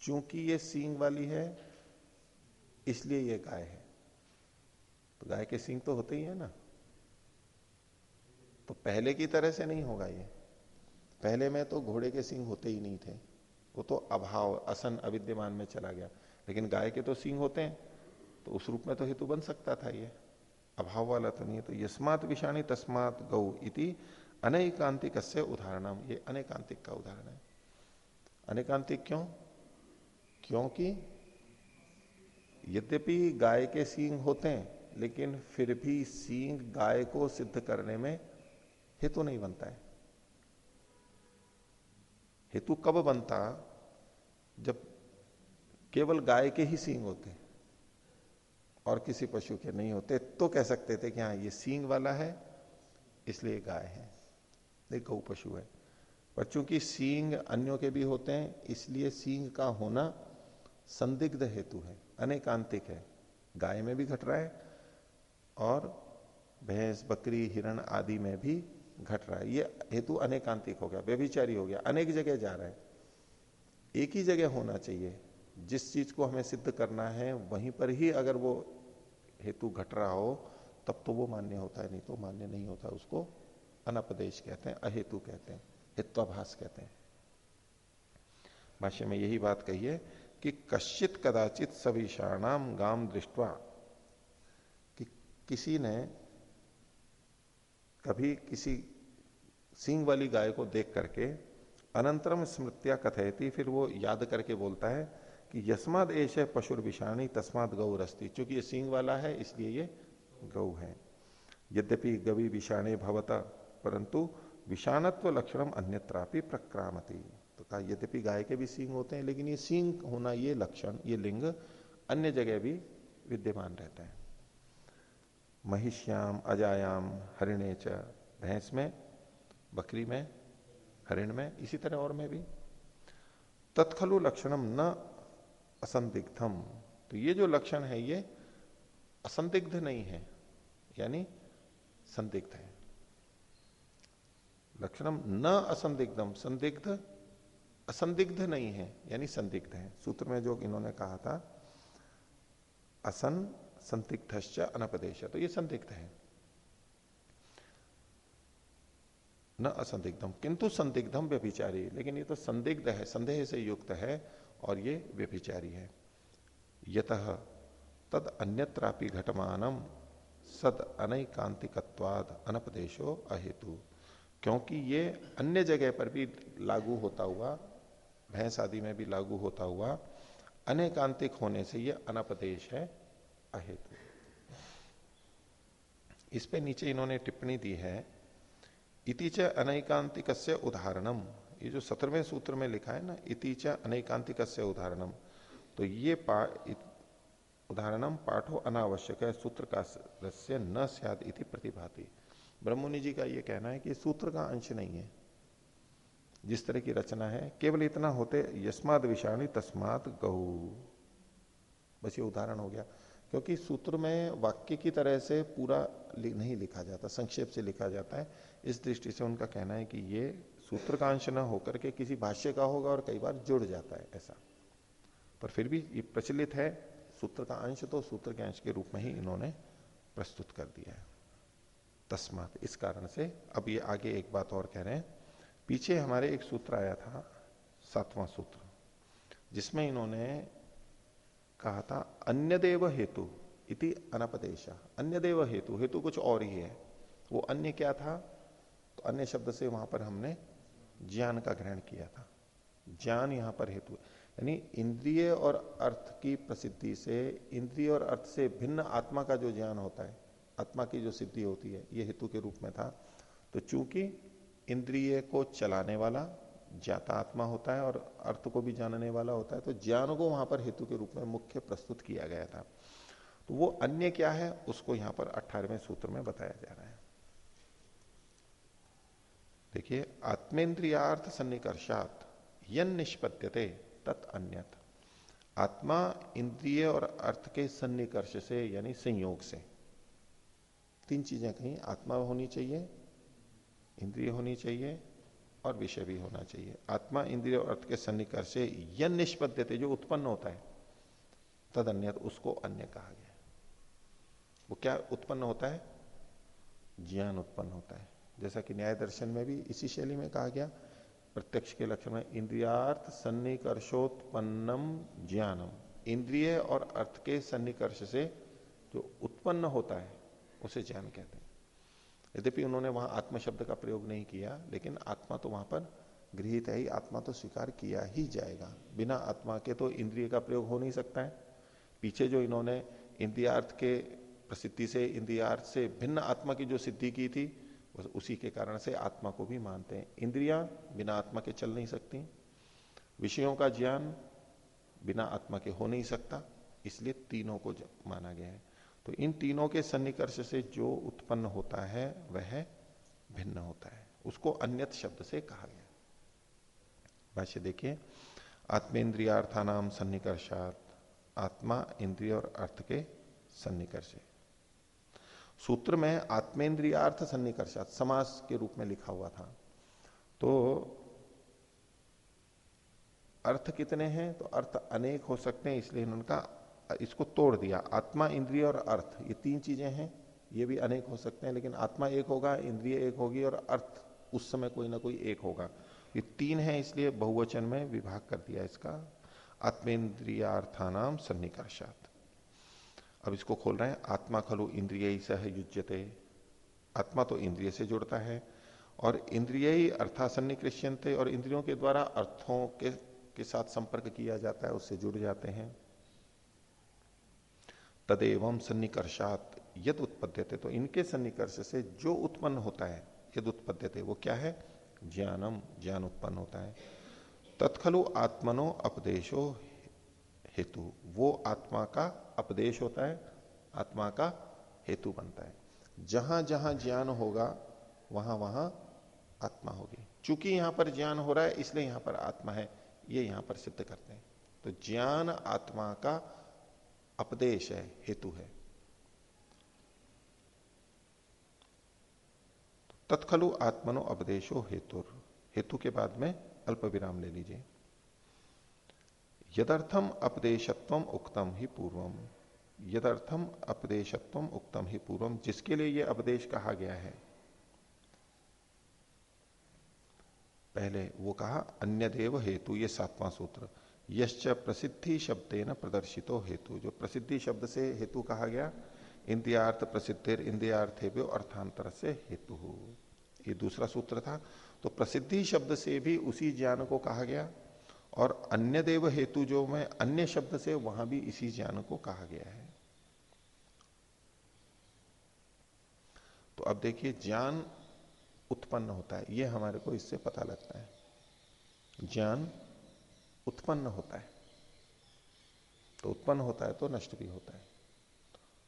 चूँकि ये सींग वाली है इसलिए ये गाय है। तो गाय के सींग तो होते ही है ना। तो पहले की तरह से नहीं होगा ये। पहले में तो घोड़े के सींग होते ही नहीं थे। वो तो अभाव, असन, अविद्यमान में चला गया। लेकिन गाय के तो सिंह होते हैं। तो उस रूप में तो हेतु बन सकता था ये। अभाव वाला तो नहीं है। तो यस्मात विषाणी तस्मात गौ इति अनेकांतिक से ये अनेकांतिक का उदाहरण है। अनेकांतिक क्यों? क्योंकि यद्यपि गाय के सींग होते हैं, लेकिन फिर भी सींग गाय को सिद्ध करने में हेतु नहीं बनता है। हेतु कब बनता? जब केवल गाय के ही सींग होते और किसी पशु के नहीं होते तो कह सकते थे कि हाँ ये सींग वाला है, इसलिए गाय है। गौ पशु है। पर चूँकि सींग अन्यों के भी होते हैं, इसलिए सींग का होना संदिग्ध हेतु है। अनेकांतिक है। गाय में भी घट रहा है और भैंस, बकरी, हिरण आदि में भी घट रहा है। ये हेतु अनेकांतिक हो गया, व्यभिचारी हो गया, अनेक जगह जा रहा है। एक ही जगह होना चाहिए। जिस चीज़ को हमें सिद्ध करना है, वहीं पर ही अगर वो हेतु घट रहा हो, तब तो वो मान्य होता है, नहीं तो मान्य नहीं होता उसको। अनपदेश कहते हैं, अहेतु कहते हैं, हित्वाभास कहते हैं। भाष्य में यही बात कही है कि कश्चित कदाचित सविषाणाम गाम दृष्टवा कि किसी ने कभी किसी सिंह वाली गाय को देख करके अनंतरम स्मृतिया कथयती, फिर वो याद करके बोलता है कि यस्माद एश है पशुर विषाणी तस्माद गौ रस्ती, चूँकि ये सिंह वाला है, इसलिए ये गौ है। यद्यपि गवि विषाणे भवता, परंतु विषाणत्व लक्षणम अन्यत्रापि प्रक्रामती। तो कहा यद्यपि गाय के भी सींग होते हैं, लेकिन ये सींग होना ये लक्षण, ये लिंग अन्य जगह भी विद्यमान रहता है। महिष्याम, अजायाम, हरिणे च, भैंस में, बकरी में, हरिण में, इसी तरह और में भी। तत्खलु लक्षणम न असंदिग्धम। तो ये जो लक्षण है, ये असंदिग्ध नहीं है, यानी संदिग्ध है। लक्षणम न असंदिग्धम, संदिग्ध असंदिग्ध नहीं है, यानी संदिग्ध है। सूत्र में जो इन्होंने कहा था, असन संदिग्ध अनपदेश तो ये संदिग्ध है। न असंदिग्धम, किंतु संदिग्धम व्यभिचारी, लेकिन ये तो संदिग्ध है, संदेह से युक्त है, और ये व्यभिचारी है। यत तद अन्यत्रापि घटमानम, सद अनैकांतिकत्वाद अनपदेशो अहेतु, क्योंकि ये अन्य जगह पर भी लागू होता हुआ भैंस आदि में भी लागू होता हुआ अनेकांतिक होने से यह अनपदेश है, अहेतु। इस पे नीचे इन्होंने टिप्पणी दी है इतिच अनैकांतिक उदाहरणम ये जो सत्रहवें सूत्र में लिखा है ना इतिच अनैकांतिक उदाहरणम तो ये पा उदाहरणम पाठो अनावश्यक है सूत्र का न सियाद इति प्रतिभाति। ब्रह्मणि जी का ये कहना है कि सूत्र का अंश नहीं है। जिस तरह की रचना है, केवल इतना होते यस्माद विषाणी तस्मात गहू। बस ये उदाहरण हो गया। क्योंकि सूत्र में वाक्य की तरह से पूरा नहीं लिखा जाता, संक्षेप से लिखा जाता है। इस दृष्टि से उनका कहना है कि ये सूत्र का अंश न होकर के किसी भाष्य का होगा और कई बार जुड़ जाता है ऐसा। पर फिर भी ये प्रचलित है सूत्र का अंश तो सूत्र के अंश के रूप में ही इन्होंने प्रस्तुत कर दिया है। तस्मात, इस कारण से। अब ये आगे एक बात और कह रहे हैं। पीछे हमारे एक सूत्र आया था, सातवां सूत्र, जिसमें इन्होंने कहा था अन्य देव हेतु इति अनपदेश। अन्य देव हेतु हेतु कुछ और ही है। वो अन्य क्या था? तो अन्य शब्द से वहाँ पर हमने ज्ञान का ग्रहण किया था। ज्ञान यहाँ पर हेतु यानी इंद्रिय और अर्थ की प्रसिद्धि से, इंद्रिय और अर्थ से भिन्न आत्मा का जो ज्ञान होता है, आत्मा की जो सिद्धि होती है, ये हेतु के रूप में था। तो चूँकि इंद्रिय को चलाने वाला ज्ञाता आत्मा होता है और अर्थ को भी जानने वाला होता है तो ज्ञान को वहाँ पर हेतु के रूप में मुख्य प्रस्तुत किया गया था। तो वो अन्य क्या है, उसको यहाँ पर अठारहवें सूत्र में बताया जा रहा है। देखिए आत्मेन्द्रियार्थ सन्निकर्षात, यन निष्पत्यते तत् अन्यत। आत्मा इंद्रिय और अर्थ के सन्निकर्ष से, यानी संयोग से, तीन चीज़ें कहीं आत्मा होनी चाहिए इंद्रिय होनी चाहिए और विषय भी होना चाहिए। आत्मा इंद्रिय और अर्थ के सन्निकर्ष से यन निष्पद्यते जो उत्पन्न होता है। तद अन्य उसको अन्य कहा गया वो क्या उत्पन्न होता है? ज्ञान उत्पन्न होता है। जैसा कि न्याय दर्शन में भी इसी शैली में कहा गया, प्रत्यक्ष के लक्षण में इंद्रियार्थ सन्निकर्षोत्पन्नम ज्ञानम। इंद्रिय और अर्थ के सन्निकर्ष से जो उत्पन्न होता है, उसे ज्ञान कहते हैं। यद्यपि उन्होंने वहाँ आत्म शब्द का प्रयोग नहीं किया, लेकिन आत्मा तो वहाँ पर गृहित है ही, आत्मा तो स्वीकार किया ही जाएगा। बिना आत्मा के तो इंद्रिय का प्रयोग हो नहीं सकता है। पीछे जो इन्होंने इंद्रियार्थ के प्रसिद्धि से, इंद्रियार्थ से भिन्न आत्मा की जो सिद्धि की थी उसी के कारण से आत्मा को भी मानते हैं। इंद्रिया बिना आत्मा के चल नहीं सकती, विषयों का ज्ञान बिना आत्मा के हो नहीं सकता, इसलिए तीनों को माना गया है। तो इन तीनों के सन्निकर्ष से जो उत्पन्न होता है, वह भिन्न होता है। उसको अन्यत शब्द से कहा गया। भाष्य देखिए आत्मेन्द्रियार्थानाम सन्निकर्षात, आत्मा इंद्रिय और अर्थ के सन्निकर्ष। सूत्र में आत्मेन्द्रियार्थ सन्निकर्षात, समास के रूप में लिखा हुआ था। तो अर्थ कितने हैं? तो अर्थ अनेक हो सकते हैं, इसलिए इन्होंने इसको तोड़ दिया। आत्मा इंद्रिय और अर्थ ये तीन चीज़ें हैं। ये भी अनेक हो सकते हैं लेकिन आत्मा एक होगा इंद्रिय एक होगी और अर्थ उस समय कोई ना कोई एक होगा। ये तीन है इसलिए बहुवचन में विभाग कर दिया इसका। आत्मेन्द्रियार्थानाम सन्निकर्षात। अब इसको खोल रहे हैं। आत्मा खलु इंद्रिय सह युजते आत्मा तो इंद्रिय से जुड़ता है और इंद्रिय ही अर्थासन्निकृष्यंते और इंद्रियों के द्वारा अर्थों के, के साथ संपर्क किया जाता है उससे जुड़ जाते हैं। तदेव सन्निकर्षात यद उत्पद्यते तो इनके सन्निकर्ष से जो उत्पन्न होता है, यद उत्पद्यते, वो क्या है? ज्ञानम, ज्ञान उत्पन्न होता है। तत्खलु आत्मनो अपदेशो हेतु, वो आत्मा का अपदेश होता है, आत्मा का हेतु बनता है। जहाँ जहाँ ज्ञान होगा, वहाँ वहाँ आत्मा होगी। चूँकि यहाँ पर ज्ञान हो रहा है, इसलिए यहाँ पर आत्मा है, ये यहाँ पर सिद्ध करते हैं। तो ज्ञान आत्मा का अपदेश है, हेतु है। तत्खलु आत्मनो अपदेशो हेतु हेतु के बाद में अल्प विराम ले लीजिए। यदर्थम अपदेशत्व उक्तम ही पूर्वम यदर्थम अपदेशत्व उक्तम ही पूर्वम जिसके लिए यह अपदेश कहा गया है। पहले वो कहा अन्य देव हेतु ये सातवां सूत्र। यश्च प्रसिद्धि शब्द न प्रदर्शितो हेतु। जो प्रसिद्धि शब्द से हेतु कहा गया, इंद्रियार्थ प्रसिद्धिर इंद्रियार्थे भी अर्थांतर से हेतु। ये दूसरा सूत्र था। तो प्रसिद्धि शब्द से भी उसी ज्ञान को कहा गया और अन्य देव हेतु जो मैं अन्य शब्द से, वहाँ भी इसी ज्ञान को कहा गया है। तो अब देखिए, ज्ञान उत्पन्न होता है। यह हमारे को इससे पता लगता है। ज्ञान उत्पन्न होता है। तो उत्पन्न होता है तो नष्ट भी होता है।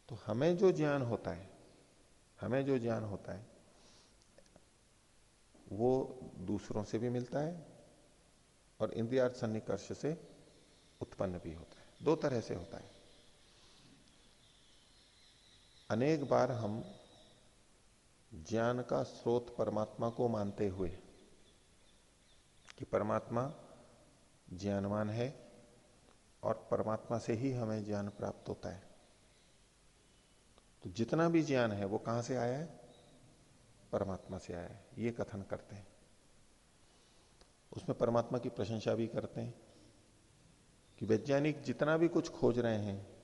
तो हमें जो ज्ञान होता है, हमें जो ज्ञान होता है, वो दूसरों से भी मिलता है और इंद्रियार्थ सन्निकर्ष से उत्पन्न भी होता है। दो तरह से होता है। अनेक बार हम ज्ञान का स्रोत परमात्मा को मानते हुए कि परमात्मा ज्ञानवान है और परमात्मा से ही हमें ज्ञान प्राप्त होता है। तो जितना भी ज्ञान है, वो कहाँ से आया है? परमात्मा से आया है। ये कथन करते हैं। उसमें परमात्मा की प्रशंसा भी करते हैं कि वैज्ञानिक जितना भी कुछ खोज रहे हैं,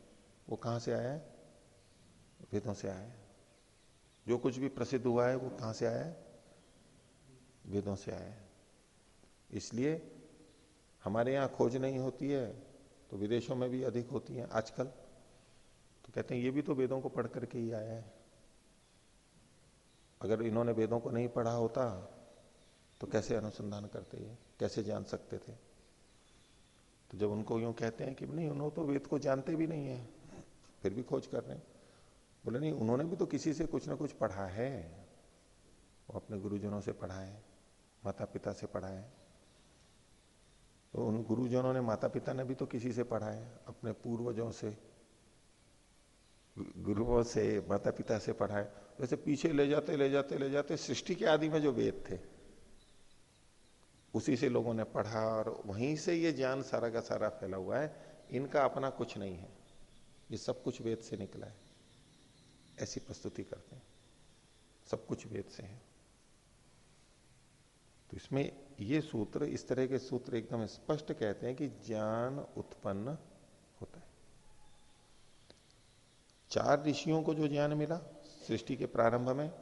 वो कहाँ से आया है? वेदों से आया है। जो कुछ भी प्रसिद्ध हुआ है, वो कहाँ से आया है? वेदों से आया है। इसलिए हमारे यहाँ खोज नहीं होती है तो विदेशों में भी अधिक होती है आजकल। तो कहते हैं, ये भी तो वेदों को पढ़ करके ही आया है। अगर इन्होंने वेदों को नहीं पढ़ा होता तो कैसे अनुसंधान करते ये कैसे जान सकते थे? तो जब उनको यूँ कहते हैं कि नहीं, उन्होंने तो वेद को जानते भी नहीं है, फिर भी खोज कर रहे हैं। बोले, नहीं, उन्होंने भी तो किसी से कुछ ना कुछ पढ़ा है। वो अपने गुरुजनों से पढ़ा है माता पिता से पढ़ा है। तो उन गुरुजनों ने माता पिता ने भी तो किसी से पढ़ा है, अपने पूर्वजों से, गुरुओं से माता पिता से पढ़ा है। वैसे पीछे ले जाते ले जाते ले जाते सृष्टि के आदि में जो वेद थे, उसी से लोगों ने पढ़ा और वहीं से ये ज्ञान सारा का सारा फैला हुआ है। इनका अपना कुछ नहीं है। ये सब कुछ वेद से निकला है। ऐसी प्रस्तुति करते हैं। सब कुछ वेद से है। तो इसमें ये सूत्र, इस तरह के सूत्र एकदम स्पष्ट कहते हैं कि ज्ञान उत्पन्न होता है। चार ऋषियों को जो ज्ञान मिला, सृष्टि के प्रारंभ में,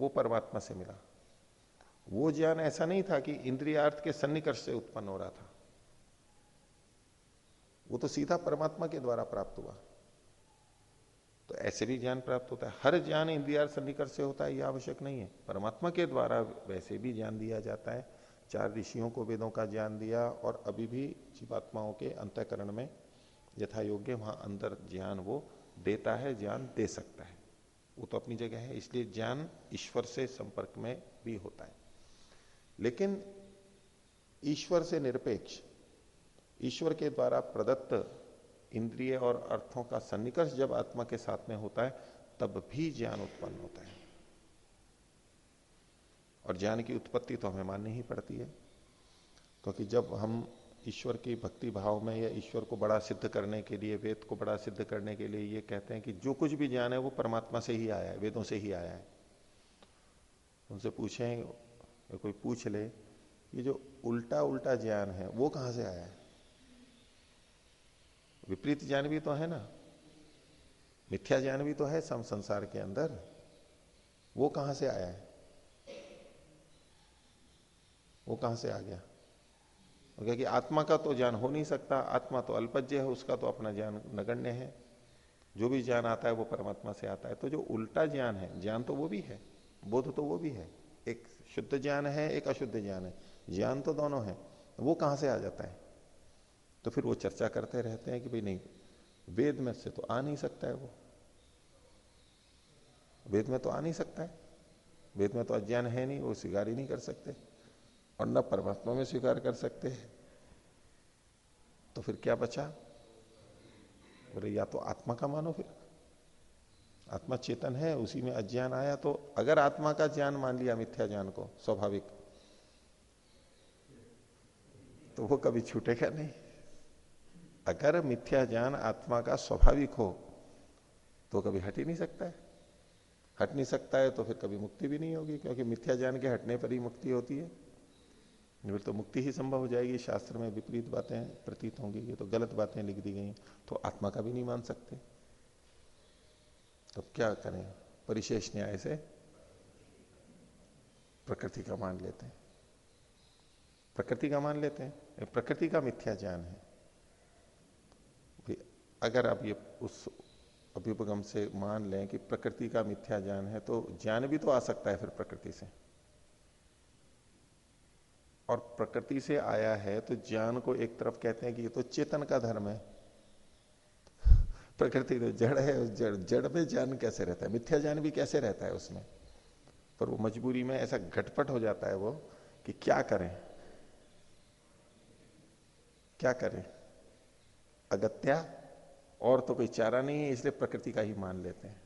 वो परमात्मा से मिला। वो ज्ञान ऐसा नहीं था कि इंद्रियार्थ के सन्निकर्ष से उत्पन्न हो रहा था। वो तो सीधा परमात्मा के द्वारा प्राप्त हुआ। तो ऐसे भी ज्ञान प्राप्त होता है। हर ज्ञान इंद्रियार्थ सन्निकर्ष से होता है यह आवश्यक नहीं है। परमात्मा के द्वारा वैसे भी ज्ञान दिया जाता है। चार ऋषियों को वेदों का ज्ञान दिया और अभी भी जीवात्माओं के अंतकरण में यथा योग्य वहाँ अंदर ज्ञान वो देता है, ज्ञान दे सकता है। वो तो अपनी जगह है, इसलिए ज्ञान ईश्वर से संपर्क में भी होता है। लेकिन ईश्वर से निरपेक्ष, ईश्वर के द्वारा प्रदत्त इंद्रिय और अर्थों का सन्निकर्ष जब आत्मा के साथ में होता है, तब भी ज्ञान उत्पन्न होता है। और ज्ञान की उत्पत्ति तो हमें माननी ही पड़ती है। क्योंकि जब हम ईश्वर की भक्ति भाव में या ईश्वर को बड़ा सिद्ध करने के लिए, वेद को बड़ा सिद्ध करने के लिए ये कहते हैं कि जो कुछ भी ज्ञान है वो परमात्मा से ही आया है, वेदों से ही आया है। उनसे पूछें कोई पूछ ले, ये जो उल्टा उल्टा ज्ञान है वो कहाँ से आया है? विपरीत ज्ञान भी तो है ना। मिथ्या ज्ञान भी तो है सम संसार के अंदर। वो कहाँ से आया है? वो कहाँ से आ गया? क्योंकि आत्मा का तो ज्ञान हो नहीं सकता, आत्मा तो अल्पज्य है, उसका तो अपना ज्ञान नगण्य है। जो भी ज्ञान आता है वो परमात्मा से आता है। तो जो उल्टा ज्ञान है, ज्ञान तो वो भी है, बोध तो वो भी है। एक शुद्ध ज्ञान है, एक अशुद्ध ज्ञान है। ज्ञान तो दोनों है, वो कहाँ से आ जाता है? तो फिर वो चर्चा करते रहते हैं कि भाई नहीं, वेद में से तो आ नहीं सकता है वो। वेद में तो आ नहीं सकता है। वेद में तो अज्ञान है नहीं, वो स्वीकार ही नहीं कर सकते। और न परमात्मा में स्वीकार कर सकते हैं। तो फिर क्या बचा? बोले, या तो आत्मा का मानो फिर। आत्मा चेतन है, उसी में अज्ञान आया तो अगर आत्मा का ज्ञान मान लिया मिथ्या ज्ञान को, स्वाभाविक तो वो कभी छूटेगा नहीं। अगर मिथ्या ज्ञान आत्मा का स्वाभाविक हो तो कभी हट ही नहीं सकता है। हट नहीं सकता है तो फिर कभी मुक्ति भी नहीं होगी, क्योंकि मिथ्या ज्ञान के हटने पर ही मुक्ति होती है। फिर तो मुक्ति ही संभव हो जाएगी। शास्त्र में विपरीत बातें प्रतीत होंगी। ये तो गलत बातें लिख दी गई। तो आत्मा का भी नहीं मान सकते। तो क्या करें? परिशेष न्याय से प्रकृति का मान लेते हैं। प्रकृति का मान लेते हैं। प्रकृति का मिथ्या ज्ञान है। अगर आप ये उस अभ्युपगम से मान लें कि प्रकृति का मिथ्या ज्ञान है तो ज्ञान भी तो आ सकता है फिर प्रकृति से। और प्रकृति से आया है तो ज्ञान को एक तरफ़ कहते हैं कि ये तो चेतन का धर्म है। प्रकृति तो जड़ है जड़ जड़ में ज्ञान कैसे रहता है? मिथ्या ज्ञान भी कैसे रहता है उसमें? पर वो मजबूरी में ऐसा घटपट हो जाता है वो कि क्या करें? क्या करें? अगत्या और तो कोई चारा नहीं है, इसलिए प्रकृति का ही मान लेते हैं।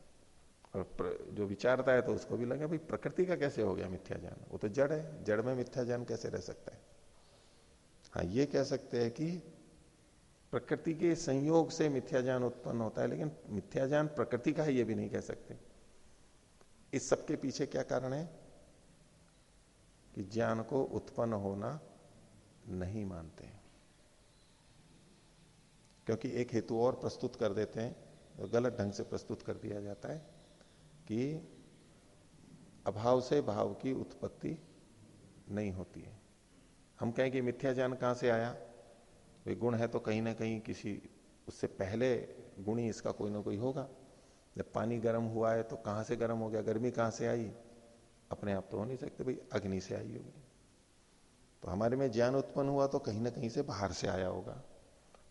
और जो विचारता है तो उसको भी लगे, भाई, प्रकृति का कैसे हो गया मिथ्या ज्ञान वो तो जड़ है। जड़ में मिथ्या ज्ञान कैसे रह सकता है? हाँ ये कह सकते हैं कि प्रकृति के संयोग से मिथ्या ज्ञान उत्पन्न होता है, लेकिन मिथ्या ज्ञान प्रकृति का है ये भी नहीं कह सकते। इस सबके पीछे क्या कारण है? कि ज्ञान को उत्पन्न होना नहीं मानते क्योंकि एक हेतु और प्रस्तुत कर देते हैं तो गलत ढंग से प्रस्तुत कर दिया जाता है। कि अभाव से भाव की उत्पत्ति नहीं होती है। हम कहें कि मिथ्या ज्ञान कहाँ से आया? वे गुण है तो कहीं ना कहीं किसी, उससे पहले गुणी इसका कोई ना कोई होगा। जब पानी गर्म हुआ है तो कहाँ से गर्म हो गया? गर्मी कहाँ से आई? अपने आप तो हो नहीं सकते भाई, अग्नि से आई होगी। तो हमारे में ज्ञान उत्पन्न हुआ तो कहीं ना कहीं से बाहर से आया होगा।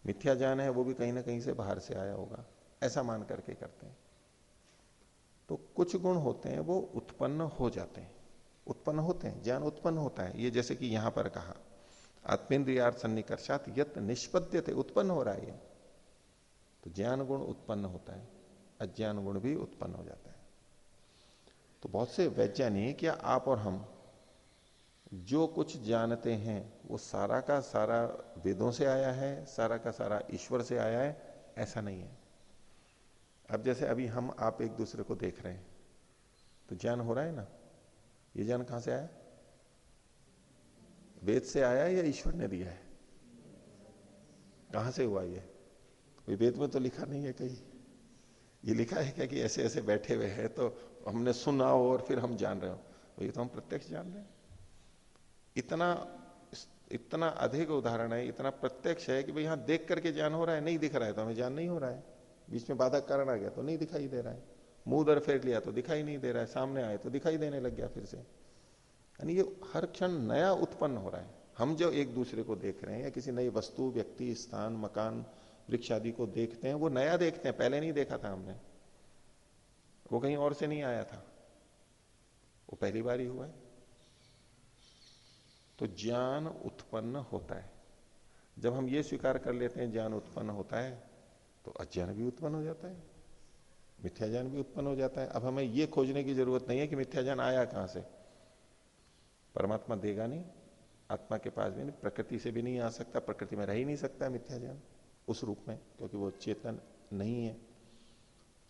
मिथ्या ज्ञान है, वो भी कहीं ना कहीं से बाहर से आया होगा। ऐसा मान करके करते हैं। तो कुछ गुण होते हैं, वो उत्पन्न हो जाते हैं। उत्पन्न होते हैं, ज्ञान उत्पन्न होता है। ये जैसे कि यहाँ पर कहा आत्मेन्द्रियार्थ सन्निकर्षात यत निष्पद्य उत्पन्न हो रहा है तो ज्ञान गुण उत्पन्न होता है, अज्ञान गुण भी उत्पन्न हो जाता है। तो बहुत से वैज्ञानिक या आप और हम, जो कुछ जानते हैं, वो सारा का सारा वेदों से आया है, सारा का सारा ईश्वर से आया है, ऐसा नहीं है। अब जैसे अभी हम आप एक दूसरे को देख रहे हैं तो ज्ञान हो रहा है ना? ये ज्ञान कहाँ से आया? वेद से आया या ईश्वर ने दिया है? कहाँ से हुआ ये? कोई वेद में तो लिखा नहीं है कहीं। ये लिखा है क्या कि ऐसे ऐसे बैठे हुए हैं तो हमने सुना हो और फिर हम जान रहे हो। ये तो हम प्रत्यक्ष जान रहे हैं। इतना इतना अधिक उदाहरण है, इतना प्रत्यक्ष है कि भाई यहाँ देख करके ज्ञान हो रहा है, नहीं दिख रहा है तो हमें ज्ञान नहीं हो रहा है। बीच में बाधक कारण आ गया तो नहीं दिखाई दे रहा है। मुँह दर फेर लिया तो दिखाई नहीं दे रहा है, सामने आए तो दिखाई देने लग गया फिर से। यानी ये हर क्षण नया उत्पन्न हो रहा है। हम जो एक दूसरे को देख रहे हैं या किसी नई वस्तु, व्यक्ति, स्थान, मकान, वृक्ष आदि को देखते हैं, वो नया देखते हैं, पहले नहीं देखा था हमने। वो कहीं और से नहीं आया था। वो पहली बार ही हुआ है। तो ज्ञान उत्पन्न होता है। जब हम ये स्वीकार कर लेते हैं, ज्ञान उत्पन्न होता है तो अज्ञान भी उत्पन्न हो जाता है मिथ्या ज्ञान भी उत्पन्न हो जाता है। अब हमें यह खोजने की ज़रूरत नहीं है कि मिथ्या ज्ञान आया कहाँ से। परमात्मा देगा नहीं, आत्मा के पास भी नहीं, प्रकृति से भी नहीं आ सकता, प्रकृति में रह ही नहीं सकता मिथ्या ज्ञान उस रूप में, क्योंकि वो चेतन नहीं है।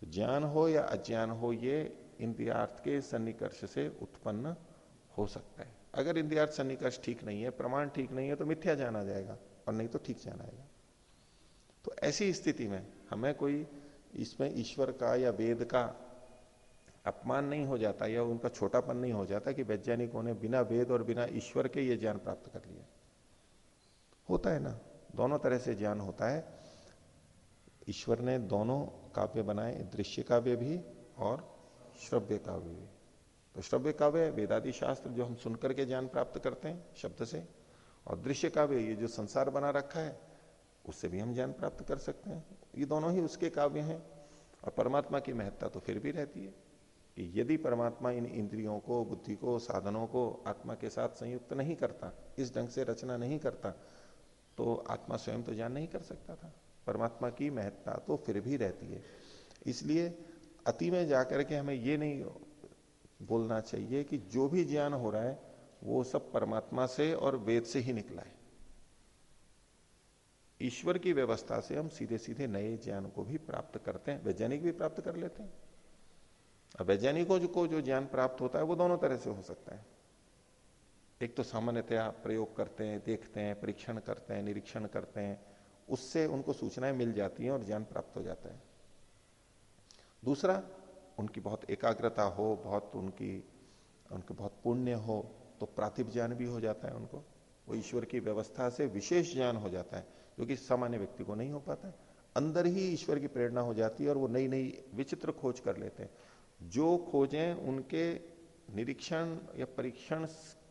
तो ज्ञान हो या अज्ञान हो, ये इंद्रियार्थ के सन्निकर्ष से उत्पन्न हो सकता है। अगर इंद्रियार्थ सन्निकर्ष ठीक नहीं है, प्रमाण ठीक नहीं है तो मिथ्या जान आ जाएगा, और नहीं तो ठीक जान आएगा। तो ऐसी स्थिति में हमें कोई इसमें ईश्वर का या वेद का अपमान नहीं हो जाता या उनका छोटापन नहीं हो जाता कि वैज्ञानिकों ने बिना वेद और बिना ईश्वर के ये ज्ञान प्राप्त कर लिया। होता है ना? दोनों तरह से ज्ञान होता है। ईश्वर ने दोनों काव्य बनाए, दृश्य काव्य भी और श्रव्य काव्य भी। तो श्रव्य काव्य वेदादि शास्त्र जो हम सुनकर के ज्ञान प्राप्त करते हैं शब्द से, और दृश्य काव्य ये जो संसार बना रखा है उससे भी हम ज्ञान प्राप्त कर सकते हैं। ये दोनों ही उसके काव्य हैं और परमात्मा की महत्ता तो फिर भी रहती है कि यदि परमात्मा इन इंद्रियों को, बुद्धि को, साधनों को आत्मा के साथ संयुक्त नहीं करता, इस ढंग से रचना नहीं करता तो आत्मा स्वयं तो ज्ञान नहीं कर सकता था। परमात्मा की महत्ता तो फिर भी रहती है। इसलिए अति में जाकर के हमें ये नहीं बोलना चाहिए कि जो भी ज्ञान हो रहा है, वो सब परमात्मा से और वेद से ही निकला है। ईश्वर की व्यवस्था से हम सीधे सीधे नए ज्ञान को भी प्राप्त करते हैं, वैज्ञानिक भी प्राप्त कर लेते हैं। अब वैज्ञानिकों को जो ज्ञान प्राप्त होता है, वो दोनों तरह से हो सकता है। एक तो सामान्यतया प्रयोग करते हैं, देखते हैं, परीक्षण करते हैं, निरीक्षण करते हैं, उससे उनको सूचनाएँ मिल जाती हैं और ज्ञान प्राप्त हो जाता है। दूसरा, उनकी बहुत एकाग्रता हो, बहुत उनकी, उनके बहुत पुण्य हो तो प्रातिभ ज्ञान भी हो जाता है उनको। वो ईश्वर की व्यवस्था से विशेष ज्ञान हो जाता है। जो कि सामान्य व्यक्ति को नहीं हो पाता है। अंदर ही ईश्वर की प्रेरणा हो जाती है और वो नई नई विचित्र खोज कर लेते हैं। जो खोजें उनके निरीक्षण या परीक्षण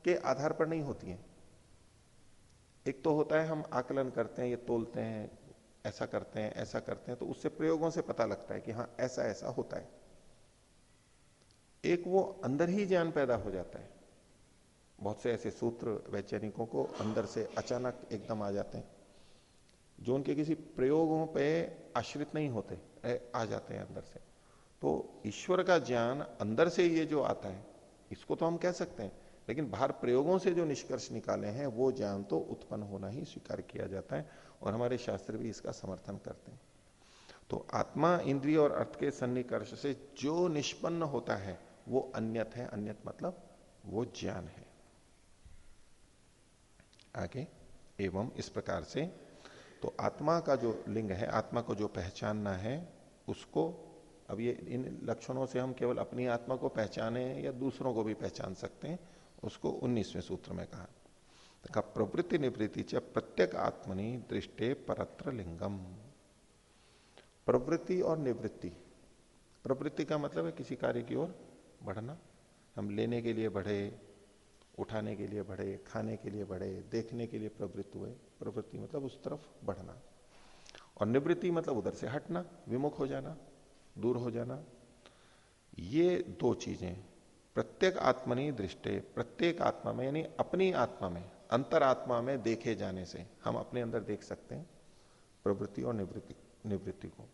के आधार पर नहीं होती हैं। एक तो होता है हम आकलन करते हैं, ये तोलते हैं, ऐसा करते हैं, ऐसा करते हैं तो उससे प्रयोगों से पता लगता है कि हाँ ऐसा ऐसा होता है। एक वो अंदर ही ज्ञान पैदा हो जाता है। बहुत से ऐसे सूत्र वैज्ञानिकों को अंदर से अचानक एकदम आ जाते हैं। जो उनके किसी प्रयोगों पे आश्रित नहीं होते आ जाते हैं अंदर से। तो ईश्वर का ज्ञान अंदर से ये जो आता है, इसको तो हम कह सकते हैं, लेकिन बाहर प्रयोगों से जो निष्कर्ष निकाले हैं, वो ज्ञान तो उत्पन्न होना ही स्वीकार किया जाता है, और हमारे शास्त्र भी इसका समर्थन करते हैं। तो आत्मा, इंद्रिय और अर्थ के सन्निकर्ष से जो निष्पन्न होता है, वो अन्यत है, अन्यत मतलब वो ज्ञान है। आगे, एवं इस प्रकार से तो आत्मा का जो लिंग है, आत्मा को जो पहचानना है, उसको अब ये इन लक्षणों से हम केवल अपनी आत्मा को पहचाने या दूसरों को भी पहचान सकते हैं, उसको उन्नीसवें सूत्र में कहा। कहा, प्रवृत्ति निवृत्ति च प्रत्येक आत्मनि दृष्टे परत्र लिंगम। प्रवृत्ति और निवृत्ति। प्रवृत्ति का मतलब है किसी कार्य की ओर बढ़ना। हम लेने के लिए बढ़े उठाने के लिए बढ़े, खाने के लिए बढ़े, देखने के लिए प्रवृत्त हुए। प्रवृत्ति मतलब उस तरफ़ बढ़ना। और निवृत्ति मतलब उधर से हटना, विमुख हो जाना, दूर हो जाना। ये दो चीज़ें, प्रत्येक आत्मनि दृष्टि, प्रत्येक आत्मा में, यानी अपनी आत्मा में, अंतर आत्मा में देखे जाने से हम अपने अंदर देख सकते हैं प्रवृत्ति और निवृत्ति निवृत्ति को।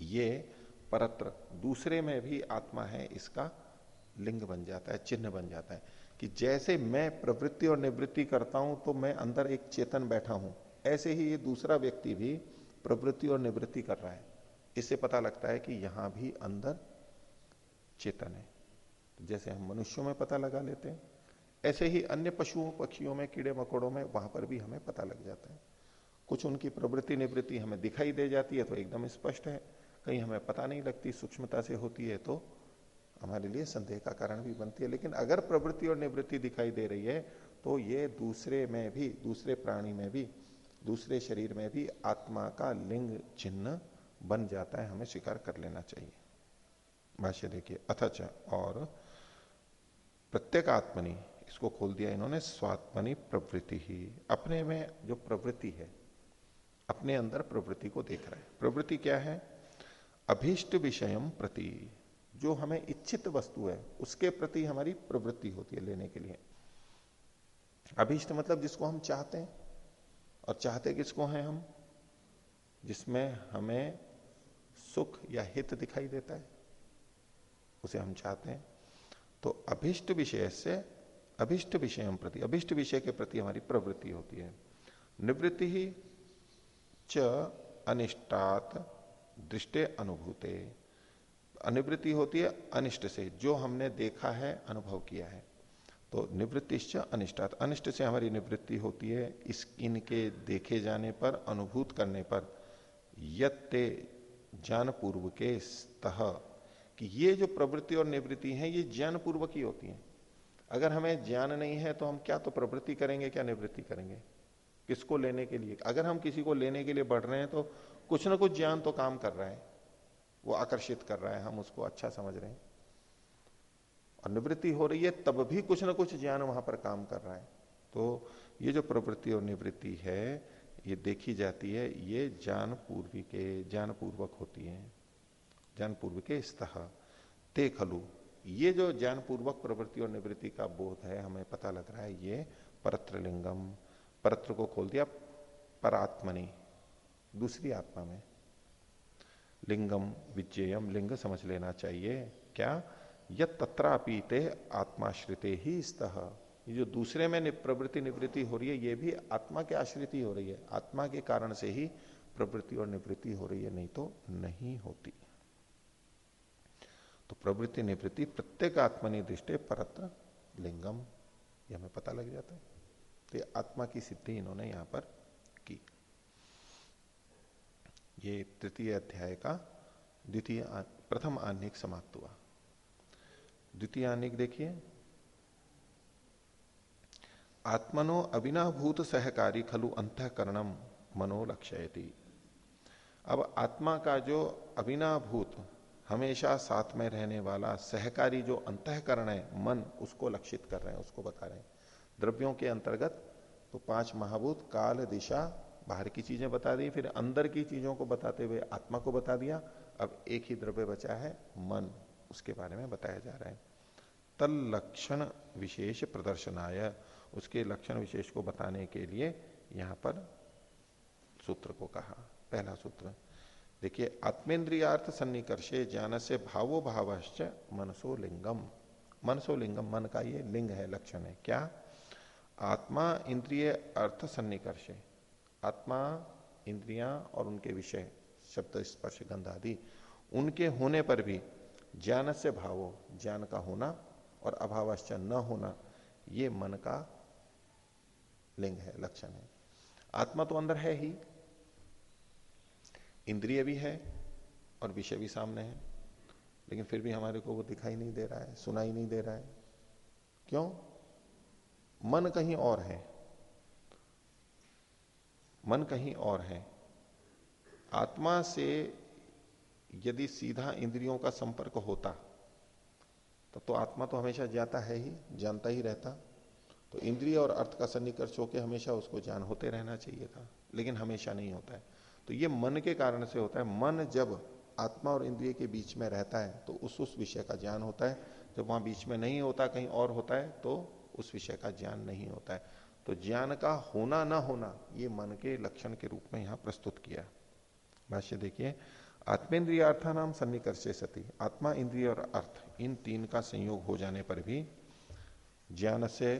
ये परत्र, दूसरे में भी आत्मा है इसका लिंग बन जाता है, चिन्ह बन जाता है, कि जैसे मैं प्रवृत्ति और निवृत्ति करता हूँ तो मैं अंदर एक चेतन बैठा हूँ। ऐसे ही ये दूसरा व्यक्ति भी प्रवृत्ति और निवृत्ति कर रहा है। इससे पता लगता है कि यहाँ भी अंदर चेतन है। तो जैसे हम मनुष्यों में पता लगा लेते हैं, ऐसे ही अन्य पशुओं, पक्षियों में, कीड़े मकोड़ों में, वहाँ पर भी हमें पता लग जाता है। कुछ उनकी प्रवृत्ति निवृत्ति हमें दिखाई दे जाती है तो एकदम स्पष्ट है। कहीं हमें पता नहीं लगती, सूक्ष्मता से होती है तो हमारे लिए संदेह का कारण भी बनती है। लेकिन अगर प्रवृत्ति और निवृत्ति दिखाई दे रही है तो ये दूसरे में भी, दूसरे प्राणी में भी, दूसरे शरीर में भी आत्मा का लिंग चिन्ह बन जाता है। हमें स्वीकार कर लेना चाहिए। भाष्य देखिए, अथच और प्रत्येक आत्मनि, इसको खोल दिया इन्होंने, स्वात्मनि प्रवृत्ति ही। अपने में जो प्रवृत्ति है, अपने अंदर प्रवृत्ति को देख रहा है। प्रवृत्ति क्या है? अभीष्ट विषयम प्रति। जो हमें इच्छित वस्तु है, उसके प्रति हमारी प्रवृत्ति होती है लेने के लिए। अभीष्ट मतलब जिसको हम चाहते हैं, और चाहते किसको हैं हम? जिसमें हमें सुख या हित दिखाई देता है, उसे हम चाहते हैं। तो अभिष्ट विषय से अभिष्ट विषय प्रति, अभिष्ट विषय के प्रति हमारी प्रवृत्ति होती है। निवृत्ति ही च अनिष्टात दृष्टे अनुभूते। अनिवृत्ति होती है, अनिष्ट से। जो हमने देखा है, अनुभव किया है। तो निवृत्तिश्च अनिष्टात। अनिष्ट से हमारी निवृत्ति होती है, इस, इनके देखे जाने पर, अनुभूत करने पर। यत्ते ज्ञान पूर्व के स्तः। कि ये जो प्रवृत्ति और निवृत्ति है, ये ज्ञान पूर्वक ही होती है। अगर हमें ज्ञान नहीं है तो हम क्या तो प्रवृत्ति करेंगे, क्या निवृत्ति करेंगे? किसको लेने के लिए? अगर हम किसी को लेने के लिए बढ़ रहे हैं तो कुछ ना कुछ ज्ञान तो काम कर रहा है। वो आकर्षित कर रहा है, हम उसको अच्छा समझ रहे हैं। और निवृत्ति हो रही है, तब भी कुछ ना कुछ ज्ञान वहाँ पर काम कर रहा है। तो ये जो प्रवृत्ति और निवृत्ति है, ये देखी जाती है, ये ज्ञान पूर्वी के, ज्ञान पूर्वक होती है। ज्ञान पूर्व के स्तः, ते खलु। ये जो ज्ञान पूर्वक प्रवृत्ति और निवृत्ति का बोध है, हमें पता लग रहा है, ये परत्र लिंगम परत्र को खोल दिया, परात्मनि, दूसरी आत्मा में। लिंगम विजयम लिंग समझ लेना चाहिए। क्या? यत तत्रापीते आत्माश्रिते ही स्तः। जो दूसरे में प्रवृत्ति निवृत्ति हो रही है, ये भी आत्मा के आश्रित हो रही है। आत्मा के कारण से ही प्रवृत्ति और निवृत्ति हो रही है, नहीं तो नहीं होती। तो प्रवृत्ति निवृत्ति प्रत्येक आत्मनि दृष्टि परत्र लिंगम, ये हमें पता लग जाता है। तो आत्मा की सिद्धि इन्होंने यहाँ पर की ये तृतीय अध्याय का द्वितीय प्रथम आनिक समाप्त हुआ। द्वितीय आनिक देखिए। आत्मनो अविनाभूत सहकारी खलु अंतकरणम मनो लक्ष्यति। अब आत्मा का जो अविनाभूत, हमेशा साथ में रहने वाला सहकारी जो अंतकरण है, मन, उसको लक्षित कर रहे हैं, उसको बता रहे हैं। द्रव्यों के अंतर्गत तो पाँच महाभूत, काल, दिशा बाहर की चीज़ें बता दी, फिर अंदर की चीज़ों को बताते हुए आत्मा को बता दिया। अब एक ही द्रव्य बचा है, मन, उसके बारे में बताया जा रहा है। तल लक्षण विशेष प्रदर्शनाय, उसके लक्षण विशेष को बताने के लिए यहाँ पर सूत्र को कहा, पहला सूत्र। देखिए, आत्मेन्द्रियार्थ सन्निकर्षे ज्ञान से भावो भावश्च मनसो लिंगम। मनसो लिंगम, मन का ये लिंग है, लक्षण है। क्या? आत्मा इंद्रिय अर्थ सन्निकर्षे। आत्मा, इंद्रियाँ और उनके विषय, शब्द स्पर्श, गंध आदि, उनके होने पर भी ज्ञान से भावो, ज्ञान का होना और अभावश्च न होना, ये मन का लिंग है, लक्षण है। आत्मा तो अंदर है ही। इंद्रिय भी है और विषय भी सामने है। लेकिन फिर भी हमारे को वो दिखाई नहीं दे रहा है, सुनाई नहीं दे रहा है। क्यों? मन कहीं और है। मन कहीं और है। आत्मा से यदि सीधा इंद्रियों का संपर्क होता तो, तो आत्मा तो हमेशा जाता है ही जानता ही रहता। तो इंद्रिय और अर्थ का सन्निकर्ष होकर हमेशा उसको ज्ञान होते रहना चाहिए था लेकिन हमेशा नहीं होता है। तो ये मन के कारण से होता है। मन जब आत्मा और इंद्रिय के बीच में रहता है तो उस उस विषय का ज्ञान होता है। जब वहाँ बीच में नहीं होता कहीं और होता है तो उस विषय का ज्ञान नहीं होता है। तो ज्ञान का होना ना होना ये मन के लक्षण के रूप में यहाँ प्रस्तुत किया भाष्य देखिए आत्मेन्द्रिय अर्था नाम सन्निकर्षे सती, आत्मा, इंद्रिय और अर्थ, इन तीन का संयोग हो जाने पर भी ज्ञान से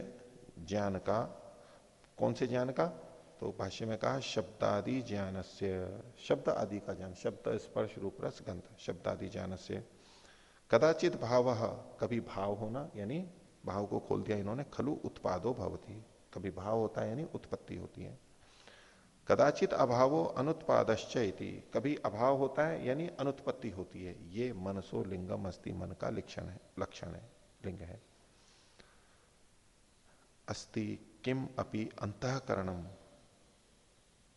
ज्ञान का, कौन से ज्ञान का? तो भाष्य में कहा, शब्दादि ज्ञान से शब्द आदि का ज्ञान, शब्द, स्पर्श, रूप, रस, गंध, शब्दादि ज्ञान से कदाचित भाव कभी भाव होना, यानी भाव को खोल दिया इन्होंने, खलु उत्पादो भवती। कभी भाव होता है यानी उत्पत्ति होती है। कदाचित अभावो अनुत्पादश्च कभी अभाव होता है यानी अनुत्पत्ति होती है। ये मनसो लिंगम अस्ति, मन का लक्षण है लक्षण है, लिंग है। अस्ति किम अपि अंतकरणम।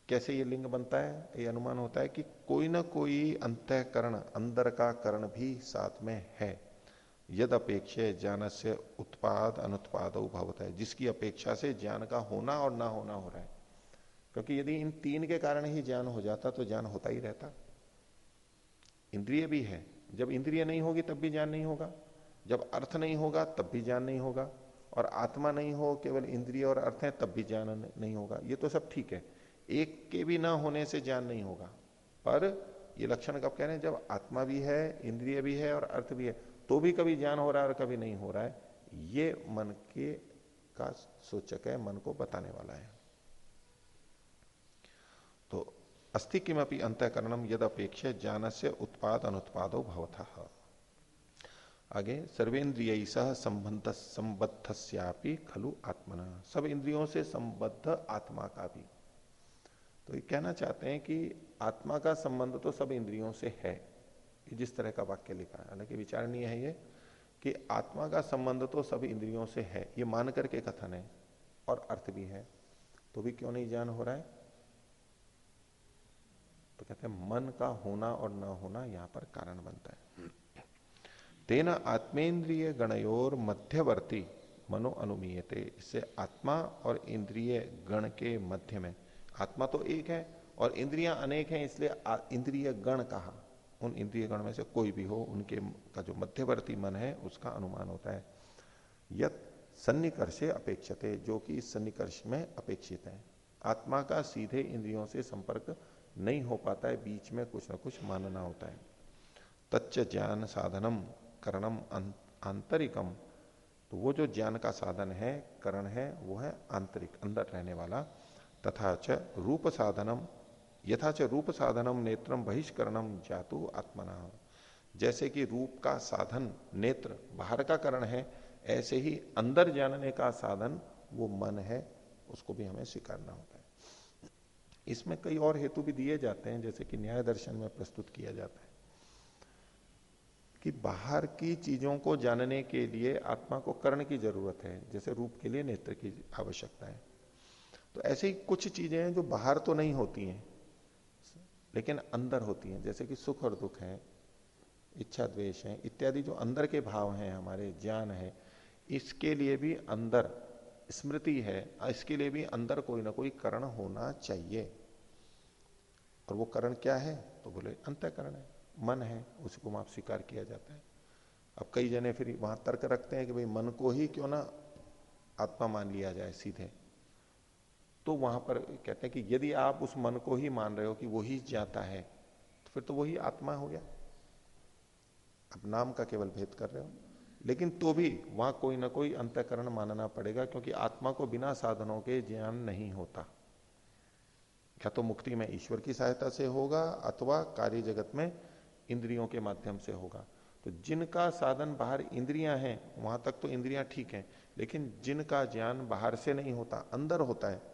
कैसे ये लिंग बनता है? ये अनुमान होता है कि कोई ना कोई अंतकरण, अंदर का करण भी साथ में है। यद अपेक्षा ज्ञान से उत्पाद अनुत्पाद भवता है जिसकी अपेक्षा से ज्ञान का होना और ना होना हो रहा है। क्योंकि यदि इन तीन के कारण ही ज्ञान हो जाता तो ज्ञान होता ही रहता। इंद्रिय भी है। जब इंद्रिय नहीं होगी, तब भी ज्ञान नहीं होगा। जब अर्थ नहीं होगा, तब भी ज्ञान नहीं होगा। और आत्मा नहीं हो, केवल इंद्रिय और अर्थ है, तब भी ज्ञान नहीं होगा। ये तो सब ठीक है। एक के भी ना होने से ज्ञान नहीं होगा। पर ये लक्षण कब कह रहे हैं? जब आत्मा भी है, इंद्रिय भी है और अर्थ भी है। तो भी कभी ज्ञान हो रहा है और कभी नहीं हो रहा है, ये मन के का सूचक है, मन को बताने वाला है। तो अस्थि किमपि अंतकरणम यद अपेक्षा ज्ञान से उत्पाद अनुत्पादो भवता। आगे, सर्वेन्द्रिय सह संबंध संबद्ध खलु आत्मना। सब इंद्रियों से संबद्ध आत्मा का भी। तो ये कहना चाहते हैं कि आत्मा का संबंध तो सब इंद्रियों से है। जिस तरह का वाक्य लिखा है। हालाँकि विचारणीय है ये कि आत्मा का संबंध तो सब इंद्रियों से है, ये मान करके कथन है और अर्थ भी है। तो भी क्यों नहीं ज्ञान हो रहा है? तो कहते हैं, मन का होना और न होना यहाँ पर कारण बनता है। तेना आत्मेन्द्रिय गणयोर मध्यवर्ती मनो अनुमीयते। इससे आत्मा और इंद्रिय गण के मध्य में। आत्मा तो एक है और इंद्रियाँ अनेक हैं, इसलिए इंद्रिय गण कहा। उन इंद्रिय गण में से कोई भी हो, उनके का जो मध्यवर्ती मन है, उसका अनुमान होता है। यत सन्निकर्षे अपेक्षते, जो कि इस सन्निकर्ष में अपेक्षित है। आत्मा का सीधे इंद्रियों से संपर्क नहीं हो पाता है, बीच में कुछ ना कुछ मानना होता है। तच्च ज्ञान साधनम करणम आंतरिकम। तो वो जो ज्ञान का साधन है, करण है, वो है आंतरिक, अंदर रहने वाला। तथा च रूप साधनम यथा च रूप साधनम नेत्रम बहिष्करणम जातु आत्मना। जैसे कि रूप का साधन नेत्र बाहर का करण है, ऐसे ही अंदर जानने का साधन वो मन है, उसको भी हमें स्वीकारना होता है। इसमें कई और हेतु भी दिए जाते हैं, जैसे कि न्याय दर्शन में प्रस्तुत किया जाता है कि बाहर की चीज़ों को जानने के लिए आत्मा को कर्ण की ज़रूरत है, जैसे रूप के लिए नेत्र की आवश्यकता है। तो ऐसे ही कुछ चीज़ें हैं जो बाहर तो नहीं होती हैं लेकिन अंदर होती हैं, जैसे कि सुख और दुख है, इच्छा द्वेष है, इत्यादि जो अंदर के भाव हैं, हमारे ज्ञान है, इसके लिए भी अंदर स्मृति है, इसके लिए भी अंदर कोई ना कोई करण होना चाहिए। और वो करण क्या है? तो बोले, अंतकरण है, मन है उसको आप स्वीकार किया जाता है। अब कई जने फिर वहाँ तर्क रखते हैं कि भाई मन को ही क्यों ना आत्मा मान लिया जाए सीधे। तो वहाँ पर कहते हैं कि यदि आप उस मन को ही मान रहे हो कि वही जाता है तो फिर तो वही आत्मा हो गया। अब नाम का केवल भेद कर रहे हो। लेकिन तो भी वहाँ कोई ना कोई अंतकरण मानना पड़ेगा, क्योंकि आत्मा को बिना साधनों के ज्ञान नहीं होता। क्या तो मुक्ति में ईश्वर की सहायता से होगा, अथवा कार्य जगत में इंद्रियों के माध्यम से होगा। तो जिनका साधन बाहर इंद्रियाँ हैं, वहाँ तक तो इंद्रियाँ ठीक हैं, लेकिन जिनका ज्ञान बाहर से नहीं होता, अंदर होता है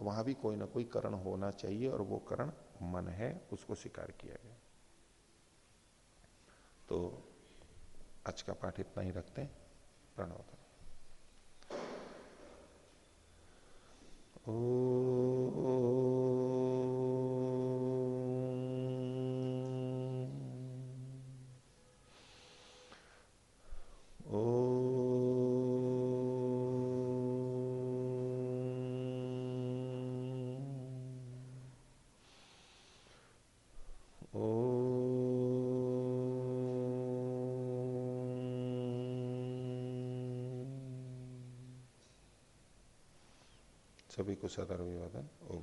वहाँ भी कोई ना कोई करण होना चाहिए और वो करण मन है, उसको स्वीकार किया गया। तो आज का पाठ इतना ही रखते हैं। प्रणव ओ सभी को सदर अभिवादन ओम